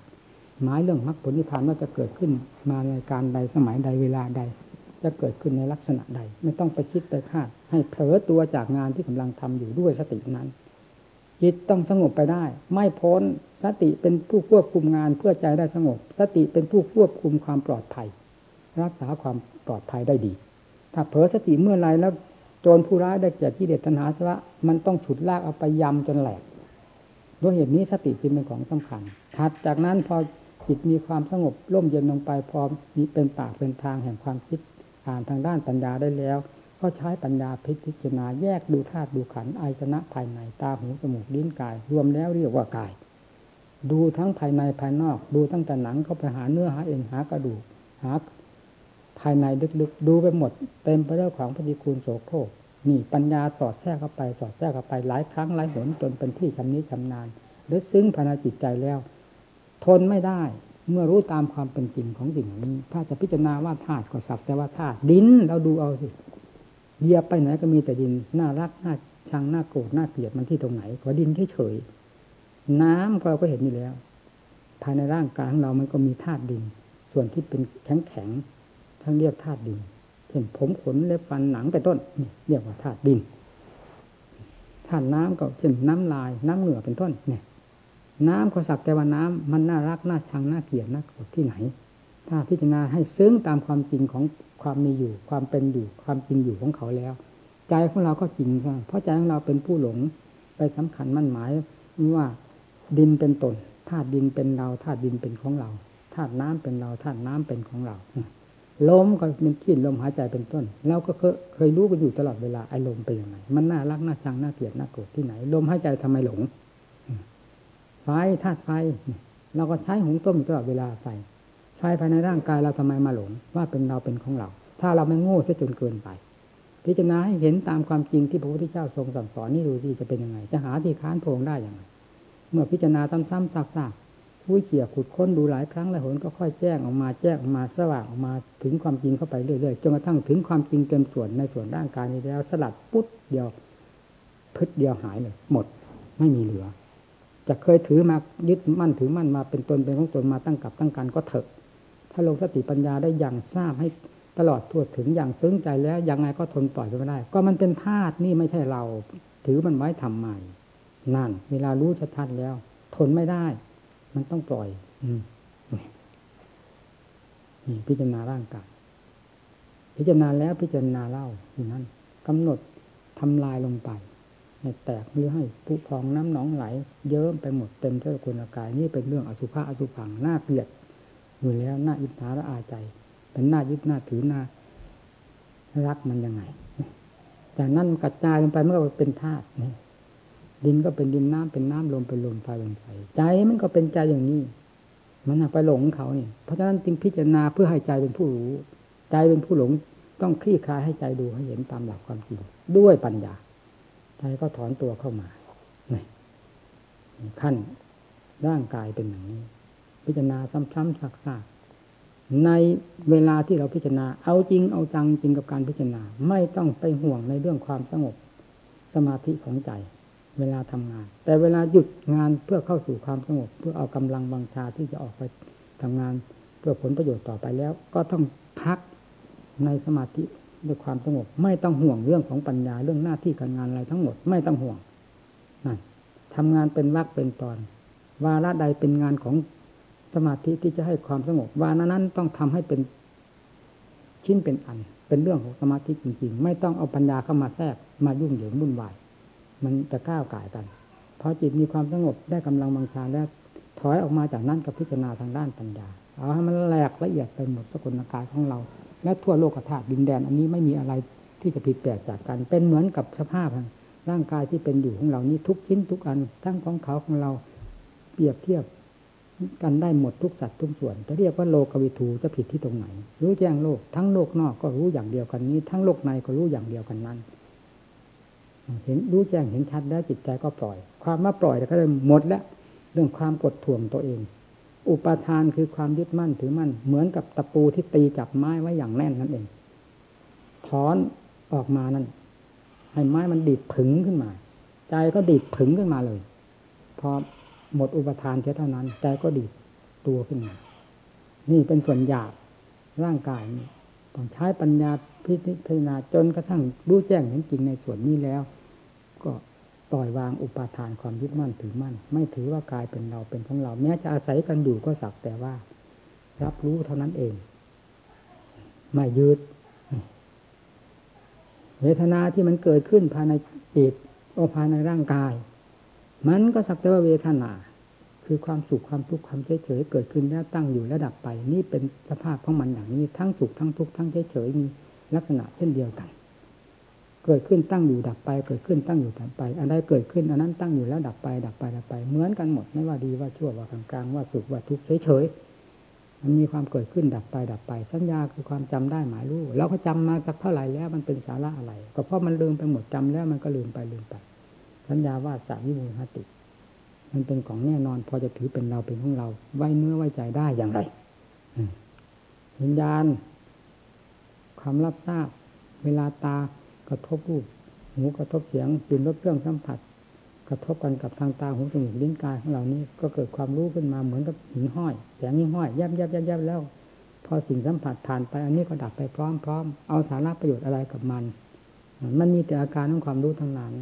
หมายเรื่องมรรคผลนิพพานว่าจะเกิดขึ้นมาในการใดสมัยใดเวลาใด จะเกิดขึ้นในลักษณะใด ไม่ต้องไปคิดไปคาด ให้เผลอตัวจากงานที่กำลังทำอยู่ด้วยสตินั้นจิตต้องสงบไปได้ ไม่พ้น สติเป็นผู้ควบคุมงานเพื่อใจได้สงบ สติเป็นผู้ควบคุมความปลอดภัย รักษาความปลอดภัยได้ดี ถ้าเผลอสติเมื่อไรแล้วโจรผู้ร้ายได้แก่ที่เด็ดตัณหาสะมันต้องฉุดลากเอาไปยำจนแหลกด้วยเหตุนี้สติจึงเป็นของสำคัญถัดจากนั้นพอจิตมีความสงบร่มเย็นลงไปพอมีเป็นปากเป็นทางแห่งความคิดอ่านทางด้านปัญญาได้แล้ว ก็ใช้ปัญญาพิจารณาแยกดูธาตุดูขันธ์อายตนะภายในตาหูจมูกลิ้นกาย รวมแล้วเรียกว่ากาย ดูทั้งภายในภายนอก ดูตั้งแต่หนังเข้าไปหาเนื้อหาเอ็นหากระดูกหาภายในลึกๆ ดูไปหมด เต็มไปด้วยของปฏิคูลโสโครกนี่ปัญญาสอดแทรกเข้าไปสอดแทรกเข้าไปหลายครั้งหลายหนจนเป็นที่ชำนิชำนาญหรือซึ้งภายในจิตใจแล้ว ทนไม่ได้เมื่อรู้ตามความเป็นจริงของสิ่งนี้ ถ้าจะพิจารณาว่าธาตุก็สักแต่ว่าธาตุดินเราดูเอาสิเหยียบไปไหนก็มีแต่ดินน่ารักน่าชังน่าโกรธน่าเกลียดมันที่ตรงไหนก็ดินเฉยๆ น้ำเราก็เห็นอยู่แล้ว ภายในร่างกายของเรามันก็มีธาตุดิน ส่วนที่เป็นแข็งแข็งทั้งเรียกธาตุดิน เช่นผมขนเล็บฟันหนังเป็นต้นนี่เรียกว่าธาตุดินธาตุน้ำก็เช่นน้ำลาย น้ำเหงื่อเป็นต้น เนี่ย น้ำก็สักแต่ว่าน้ำมันน่ารักน่าชังน่าเกลียดน่ากรธที่ไหน ถ้าพิจารณาให้ซึ้งตามความจริงของความมีอยู่ ความเป็นอยู่ ความจริงอยู่ของเขาแล้ว ใจของเราก็จริงเพราะใจของเราเป็นผู้หลงไปสำคัญมั่นหมายว่า ดินเป็นตนธาตุดินเป็นเราธาตุดินเป็นของเราธาตุน้ำเป็นเราธาตุน้ำเป็นของเราลมก็เป็นขีดลมหายใจเป็นต้น เราก็เคยเคยรู้กันอยู่ตลอดเวลาไอ้ลมเป็นยังไงมันน่ารักน่าชังน่าเกลียดน่าโกรธที่ไหน ลมหายใจทำไมหลงไฟธาตุไฟ เราก็ใช้หุงต้มตลอดเวลาไฟไฟภายในร่างกายเราทำไมมาหลง ว่าเป็นเราเป็นของเรา ถ้าเราไม่โง่เสียจนเกินไป พิจารณาให้เห็นตามความจริงที่พระพุทธเจ้าทรงสั่งสอนนี่ดูที่จะเป็นยังไง จะหาที่ค้านโพงได้อย่างไร เมื่อพิจารณาซ้ำๆซากๆผู้เขี่ยขุดค้นดูหลายครั้งหลายหนก็ค่อยแจ้งออกมาแจ้งออกมาสว่างออกมาถึงความจริงเข้าไปเรื่อยๆจนกระทั่งถึงความจริงเต็มส่วนในส่วนร่างกายนี้แล้ว สลัดปุ๊บเดียวพึดเดียวหายเลยหมดไม่มีเหลือจะเคยถือมายึดมั่นถือมั่นมาเป็นตนเป็นของตนมาตั้งกับตั้งการก็เถอะ ถ้าลงสติปัญญาได้อย่างทราบให้ตลอดทั่วถึงอย่างซึ้งใจแล้วยังไงก็ทนปล่อยไปไม่ได้ ก็มันเป็นธาตุนี่ไม่ใช่เรา ถือมันไว้ทำใหม่ นั่น เวลารู้ชัดๆแล้ว ทนไม่ได้ มันต้องปล่อย อืมนี่พิจารณาร่างกายพิจารณาแล้วพิจารณาเล่าอยู่นั้นกำหนดทำลายลงไปให้แตกหรือให้ผู้พองน้ำหนองไหล เยิ้มไปหมดเต็มเท่าคุณกาย นี่เป็นเรื่องอสุภะอสุพังน่าเกลียดอยู่แล้วน่าอิจฉาละอาใจ เป็นหน้ายึดหน้าถือหน้า รักมันยังไงจากนั้นกระจายลงไปเมันก็เป็นธาตุนี่ ดินก็เป็นดินน้ำเป็นน้ำลมเป็นลมไฟเป็นไฟใจมันก็เป็นใจอย่างนี้ มันไปหลงเขาเนี่ยเพราะฉะนั้นจึงพิจารณาเพื่อให้ใจเป็นผู้รู้ ใจเป็นผู้หลงต้องคลี่คลายให้ใจดูให้เห็นตามหลักความจริงด้วยปัญญาใจก็ถอนตัวเข้ามานี่ขั้นร่างกายเป็นอย่างนี้ พิจารณาซ้ำๆซักๆในเวลาที่เราพิจารณา เอาจริงเอาจังจริงกับการพิจารณา ไม่ต้องไปห่วงในเรื่องความสงบสมาธิของใจ เวลาทำงาน แต่เวลาหยุดงานเพื่อเข้าสู่ความสงบ เพื่อเอากำลังบังชาที่จะออกไปทำงานเพื่อผลประโยชน์ต่อไปแล้ว ก็ต้องพักในสมาธิด้วยความสงบ ไม่ต้องห่วงเรื่องของปัญญาเรื่องหน้าที่การงานอะไรทั้งหมดไม่ต้องห่วงนั่นทำงานเป็นวักเป็นตอน วาระใดเป็นงานของสมาธิที่จะให้ความสงบ วาระนั้นต้องทำให้เป็นชิ้นเป็นอัน เป็นเรื่องของสมาธิจริงๆ ไม่ต้องเอาปัญญาเข้ามาแทรกมายุ่งเหยิงวุ่นวาย มันจะก้าวไก่ายกันพอจิตมีความสงบได้กำลังบังชาแล้วถอยออกมาจากนั้นกับพิจารณาทางด้านปัญญา เอาให้มันแหลกละเอียดไปหมดสกุลกายของเรา และทั่วโลกธาตุดินแดน อันนี้ไม่มีอะไรที่จะผิดแปลกจากกัน เป็นเหมือนกับสภาพร่างกายที่เป็นอยู่ของเรานี้ทุกชิ้นทุกอันทั้งของเขาของเราเปรียบเทียบกันได้หมดทุกสัตว์ทุกส่วน จะเรียกว่าโลกวิถูจะผิดที่ตรงไหน รู้แจ้งโลกทั้งโลกนอกก็รู้อย่างเดียวกันนี้ ทั้งโลกในก็รู้อย่างเดียวกันนั้น เห็นรู้แจ้งเห็นชัดแล้วจิตใจก็ปล่อย ความมาปล่อยก็เลยหมดแล้วเรื่องความกดถ่วงตัวเอง อุปทานคือความยึดมั่นถือมั่น เหมือนกับตะปูที่ตีจับไม้ไว้อย่างแน่นนั่นเอง ถอนออกมานั่นให้ไม้มันดีดผึงขึ้นมา ใจก็ดีดผึงขึ้นมาเลย พอหมดอุปทานเท่านั้น ใจก็ดีดตัวขึ้นมา นี่เป็นส่วนหยาบร่างกายนี่ต้องใช้ปัญญา พิจารณาจนกระทั่งรู้แจ้งเห็นจริงในส่วนนี้แล้ว ก็ปล่อยวางอุปาทานความยึดมั่นถือมั่น ไม่ถือว่ากายเป็นเราเป็นของเรา แม้จะอาศัยกันอยู่ก็สักแต่ว่า รับรู้เท่านั้นเอง ไม่ยืดเวทนาที่มันเกิดขึ้นภายในจิตโอภายในร่างกาย มันก็สักแต่ว่าเวทนา คือความสุขความทุกข์ความเฉยเฉยเกิดขึ้นแล้วตั้งอยู่แล้วดับไป นี่เป็นสภาพของมันอย่างนี้ ทั้งสุขทั้งทุกข์ทั้งเฉยเฉยมี ลักษณะเช่นเดียวกัน เกิดขึ้นตั้งอยู่ดับไป เกิดขึ้นตั้งอยู่ดับไป อันใดเกิดขึ้นอันนั้นตั้งอยู่แล้วดับไป ดับไปดับไป เหมือนกันหมดไม่ว่าดีว่าชั่วว่ากลางกลางว่าสุขว่าทุกข์เฉยเฉยมันมีความเกิดขึ้นดับไปดับไป สัญญาคือความจำได้หมายรู้เราก็จำมาจากเท่าไหร่แล้วมันเป็นสาระอะไร ก็เพราะมันลืมไปหมดจำแล้วมันก็ลืมไปลืมไป สัญญาว่าสาวิมูลหติ มันเป็นของแน่นอน พอจะถือเป็นเราเป็นของเรา ไว้เนื้อไว้ใจได้อย่างไรวิญญาณ ความรับทราบ เวลาตากระทบรูป หูกระทบเสียงปิ่นรสเครื่องสัมผัส กระทบกันกับทางตาหูจมูกลิ้นกายของเรานี้ ก็เกิดความรู้ขึ้นมาเหมือนกับหินห้อยแสงหินห้อยแยบแยบแยบแยบแล้ว พอสิ่งสัมผัสผ่านไปอันนี้ก็ดับไปพร้อมๆเอาสาระประโยชน์อะไรกับมัน มันมีแต่อาการของความรู้ทั้งนั้น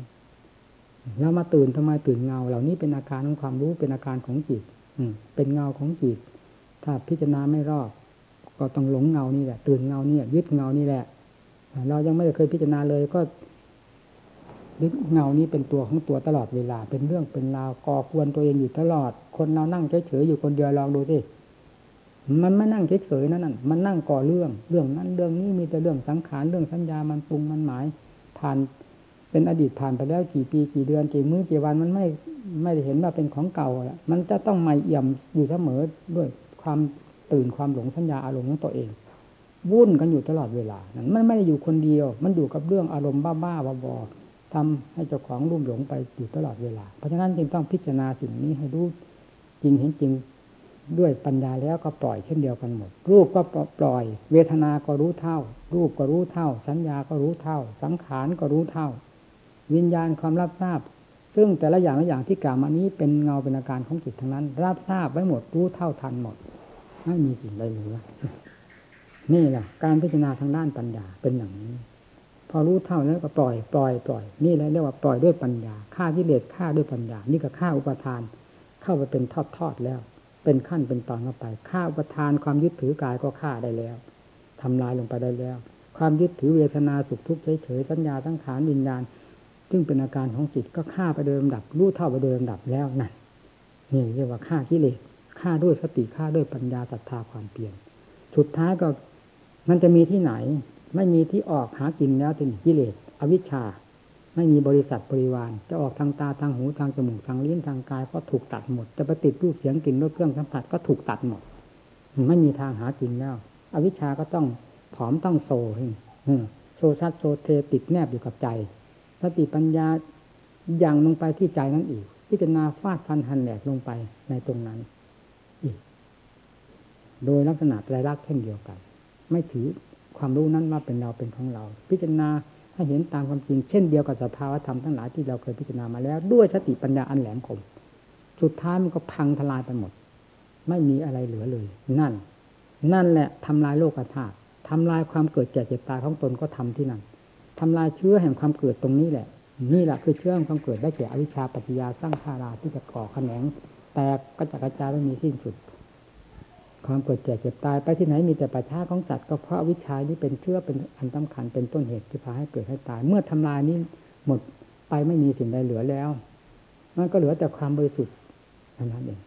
เรามาตื่นทำไมตื่นเงา เหล่านี้เป็นอาการของความรู้เป็นอาการของจิต อืเป็นเงาของจิต ถ้าพิจารณาไม่รอบ ก็ต้องหลงเงานี่แหละ ตื่นเงานี่ยึดเงานี่แหละ เรายังไม่ได้เคยพิจารณาเลยก็ยึดเงานี้เป็นตัวของตัวตลอดเวลา เป็นเรื่องเป็นราวก่อควรตัวเองอยู่ตลอด คนเรานั่งเฉยๆอยู่คนเดียวลองดูสิมันไม่นั่งเฉยๆนั่นน่ะมันนั่งก่อเรื่อง เรื่องนั้นเรื่องนี้มีแต่เรื่องสังขารเรื่องสัญญามันปรุงมันหมายผ่านเป็นอดีตผ่านไปแล้วกี่ปีกี่เดือนกี่มื้อกี่วันมันไม่ไม่ได้เห็นว่าเป็นของเก่าแล้วมันจะต้องใหม่เอี่ยมอยู่เสมอด้วยความ ตื่นความหลงสัญญาอารมณ์ของตัวเอง วุ่นกันอยู่ตลอดเวลานั้นมันไม่ได้อยู่คนเดียว มันอยู่กับเรื่องอารมณ์บ้าๆบอๆทำให้เจ้าของรุ่มหลงไปอยู่ตลอดเวลา เพราะฉะนั้นจึงต้องพิจารณาสิ่งนี้ให้รู้จริงเห็นจริงด้วยปัญญาแล้วก็ปล่อยเช่นเดียวกันหมด รูปก็ปล่อย เวทนาก็รู้เท่า รูปก็รู้เท่า สัญญาก็รู้เท่า สังขารก็รู้เท่า วิญญาณความรับทราบ ซึ่งแต่ละอย่างละอย่างที่กล่าวมานี้เป็นเงาเป็นอาการของจิตทั้งนั้น รับทราบไว้หมดรู้เท่าทันหมด ไม่มีสิ่งใดเหลือนี่แหละการพิจารณาทางด้านปัญญาเป็นอย่างนี้ พอรู้เท่าแล้วก็ปล่อยปล่อยปล่อยนี่แหละเรียกว่าปล่อยด้วยปัญญาฆ่ากิเลสฆ่าด้วยปัญญา นี่ก็ฆ่าอุปทาน เข้าไปเป็นทอดทอดแล้ว เป็นขั้นเป็นตอนเข้าไปฆ่าอุปทานความยึดถือกายก็ฆ่าได้แล้วทำลายลงไปได้แล้ว ความยึดถือเวทนาสุขทุกข์เฉยๆสัญญาทั้งขานวิญญาณ ซึ่งเป็นอาการของจิตก็ฆ่าไปโดยลำดับรู้เท่าไปโดยลำดับแล้วนั่นนี่เรียกว่าฆ่ากิเลส ฆ่าด้วยสติฆ่าด้วยปัญญาศรัทธาความเปลี่ยนสุดท้ายก็มันจะมีที่ไหน ไม่มีที่ออกหากินแล้วถึงกิเลสอวิชชา ไม่มีบริษัทบริวาร จะออกทางตาทางหูทางจมูกทางลิ้นทางกายก็ถูกตัดหมด จะไปติดรูปเสียงกลิ่นรสเครื่องสัมผัสก็ถูกตัดหมด ไม่มีทางหากินแล้ว อวิชชาก็ต้องผอมต้องโซโซซัดโซเซติดแนบอยู่กับใจ สติปัญญาหยั่งลงไปที่ใจนั่นอีก พิจารณาฟาดฟันหั่นแหลกลงไปในตรงนั้น โดยลักษณะไตรลักษณ์เช่นเดียวกัน ไม่ถือความรู้นั้นว่าเป็นเราเป็นของเรา พิจารณาให้เห็นตามความจริงเช่นเดียวกับสภาวธรรมทั้งหลายที่เราเคยพิจารณามาแล้ว ด้วยสติปัญญาอันแหลมคม สุดท้ายมันก็พังทลายไปหมด ไม่มีอะไรเหลือเลย นั่น นั่นแหละทำลายโลกธาตุทำลายความเกิดแก่เจ็บตายของตนก็ทำที่นั่นทำลายเชื้อแห่งความเกิดตรงนี้แหละ นี่แหละคือเชื้อแห่งความเกิดได้แก่อวิชชาปัจจยาสร้างภาราที่จะก่อแขนงแตกก็จะกระจายไม่มีสิ้นสุด ความเกิดแก่เจ็บตายไปที่ไหนมีแต่ปัจฉาของสัตว์ก็เพราะวิชานี้เป็นเชื้อเป็นอันสำคัญเป็นต้นเหตุที่พาให้เกิดให้ตาย เมื่อทำลายนี้หมดไปไม่มีสิ่งใดเหลือแล้ว มันก็เหลือแต่ความบริสุทธิ์เท่านั้นเอง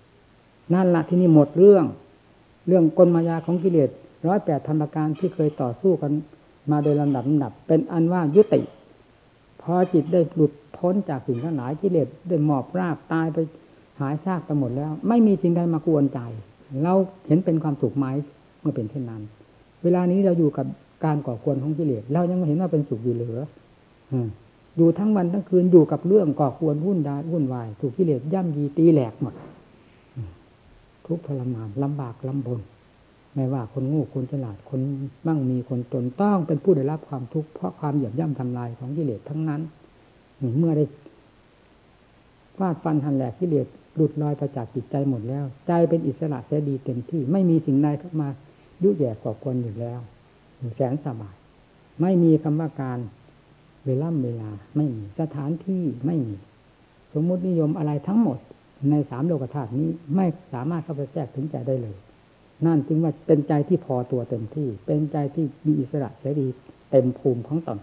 นั่นละที่นี่หมดเรื่อง เรื่องกลมายาของกิเลสร้อยแปดธรรมการที่เคยต่อสู้กันมาโดยลำดับลำดับ เป็นอันว่ายุติ พอจิตได้หลุดพ้นจากสิ่งทั้งหลายกิเลสได้หมอบราบตายไปหายซากไปหมดแล้ว ไม่มีสิ่งใดมากวนใจ เราเห็นเป็นความสุขไหมเมื่อเป็นเช่นนั้น เวลานี้เราอยู่กับการก่อกวนของกิเลสเรายังไม่เห็นว่าเป็นสุขอยู่เหลืออยู่ทั้งวันทั้งคืนอยู่กับเรื่องก่อกวนวุ่นดาวุ่นวายถูกกิเลสย่ำยีตีแหลกหมดทุกทรมานลำบากลำบนไม่ว่าคนงูคนฉลาดคนมั่งมีคนตนต้องเป็นผู้ได้รับความทุกข์เพราะความเหยียบย่ำทำลายของกิเลสทั้งนั้นเมื่อได้ฟาดฟันหันแหลกกิเลส หลุดลอยไปจากจิตใจหมดแล้ว ใจเป็นอิสระเสดีเต็มที่ ไม่มีสิ่งใดเข้ามายุ่ยแย่ก่อกวนอยู่แล้วแสนสบาย ไม่มีคำว่าการเวลาเวลาไม่มีสถานที่ไม่มี สมมุตินิยมอะไรทั้งหมดในสามโลกธาตุนี้ไม่สามารถเข้าไปแทรกถึงใจได้เลย นั่นจึงว่าเป็นใจที่พอตัวเต็มที่ เป็นใจที่มีอิสระเสรีเต็มภูมิของตน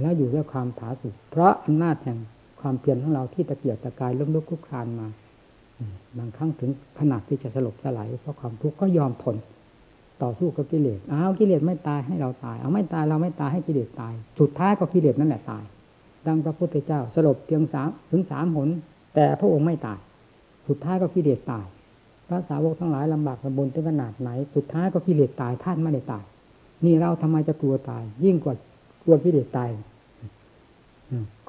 แล้วอยู่ด้วยความผาสุกเพราะอำนาจแห่ง ความเพียรของเราที่ตะเกียบตะกายล้มลุกคลุกคลานมาบางครั้งถึงขนาดที่จะสลบสลายเพราะความทุกข์ก็ยอมทน ต่อสู้กับกิเลสเอากิเลสไม่ตายให้เราตาย เอาไม่ตายเราไม่ตายให้กิเลสตาย สุดท้ายก็กิเลสนั่นแหละตาย ดังพระพุทธเจ้าสลบเพียงสามถึงสามหน แต่พระองค์ไม่ตาย สุดท้ายก็กิเลสตาย พระสาวกทั้งหลายลำบากลำบนถึงขนาดไหน สุดท้ายก็กิเลสตายท่านไม่ได้ตาย นี่เราทำไมจะกลัวตาย ยิ่งกว่ากลัวกิเลสตาย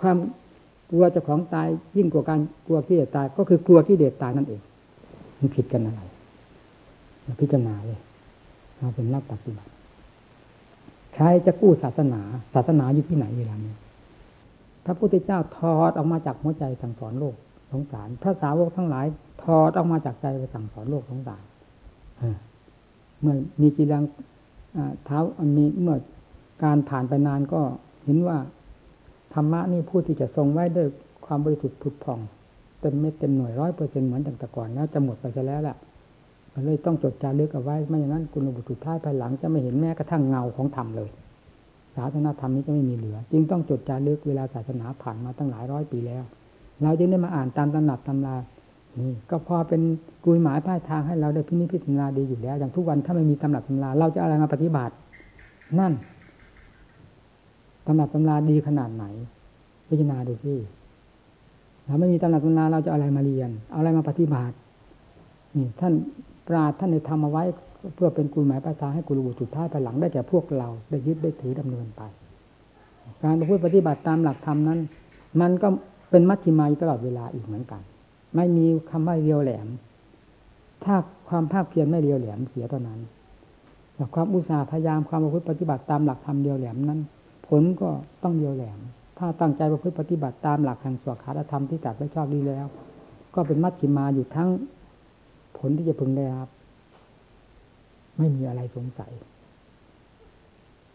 ความ กลัวเจ้าของตายยิ่งกว่าการกลัวกิเลสตาย ก็คือกลัวกิเลสตายนั่นเอง มันผิดกันอะไรพิจารณาเลยเราเป็นนักปฏิบัติใครจะกู้ศาสนา ศาสนาอยู่ที่ไหนเวลานี้พระพุทธเจ้าถอดออกมาจากหัวใจสั่งสอนโลกสงสารพระสาวกทั้งหลายถอดออกมาจากใจไปสั่งสอนโลกสงสารเมื่อมีกีรังเท้ามีเมื่อการผ่านไปนานก็เห็นว่า ธรรมะนี่ผู้ที่จะทรงไว้ด้วยความบริสุทธิ์ผุดผ่องเต็มเม็ดเต็มหน่วยร้อยเปอร์เซ็นเหมือนแต่ก่อนแล้วจะหมดไปซะแล้วแหละมันเลยต้องจดจารึกเอาไว้ไม่อย่างนั้นคุณบุตรสุดท้ายภายหลังจะไม่เห็นแม้กระทั่งเงาของธรรมเลย ศาสนาธรรมนี้จะไม่มีเหลือ จึงต้องจดจารึกเวลาศาสนาผ่านมาตั้งหลายร้อยปีแล้ว เราจึงได้มาอ่านตามตำหนักตำรานี่ก็พอเป็นกุยหมายป้ายทางให้เราได้พินิจพิจารณาดีอยู่แล้ว อย่างทุกวันถ้าไม่มีตำรับตำราเราจะอะไรมาปฏิบัติ นั่น ตำรับตำราดีขนาดไหน พิจารณาดูสิเราไม่มีตำรับตำราเราจะอะไรมาเรียน เอาอะไรมาปฏิบัตินี่ท่านปราดท่านได้ทำเอาไว้เพื่อเป็นกุยหมายป้ายทาให้กุลบุตรสุดท้ายภายหลังได้แก่พวกเราได้ยึดได้ถือดำเนินไป การประพฤติปฏิบัติตามหลักธรรมนั้น มันก็เป็นมัชฌิมาตลอดเวลาอีกเหมือนกัน ไม่มีคำว่าเรียวแหลม ถ้าความภาคเพียรไม่เรียวแหลมเสียเท่านั้นแต่ความอุตสาห์พยายามความประพฤติปฏิบัติตามหลักธรรมเรียวแหลมนั้น ลก็ต้องเรียวแหลม ถ้าตั้งใจประพฤติปฏิบัติตามหลักแห่งสวขาธรรมที่ตัดไว้ชอบดีแล้ว ก็เป็นมัชชิมาอยู่ทั้งผลที่จะพึงได้รับ ไม่มีอะไรสงสัย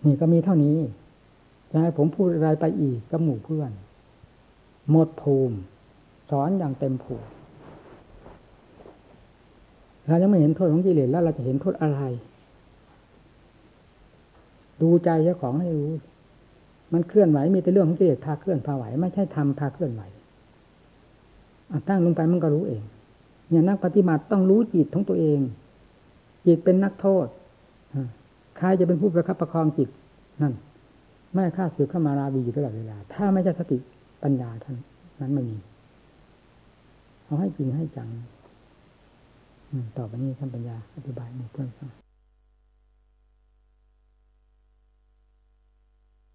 นี่ก็มีเท่านี้จะให้ผมพูดอะไรไปอีกกับหมู่เพื่อน หมดภูมิ สอนอย่างเต็มผูกเรายังไม่เห็นโทษของกิเลสแล้วเราจะเห็นโทษอะไร ดูใจเจ้าของให้รู้ มันเคลื่อนไหวมีแต่เรื่องของกิเลสพาเคลื่อนพาไหว ไม่ใช่ทำพาเคลื่อนไหวตั้งลงไปมันก็รู้เอง เนี่ยนักปฏิบัติต้องรู้จิตของตัวเอง จิตเป็นนักโทษใครจะเป็นผู้ประคับประคองจิตนั่น ไม่ค่าศึกเข้ามาราวีอยู่ตลอดเวลา ถ้าไม่ใช่สติปัญญาท่านนั้นไม่มีเอาให้จริงให้จังต่อไปนี้ท่านปัญญาอธิบายหมู่เพื่อนฟัง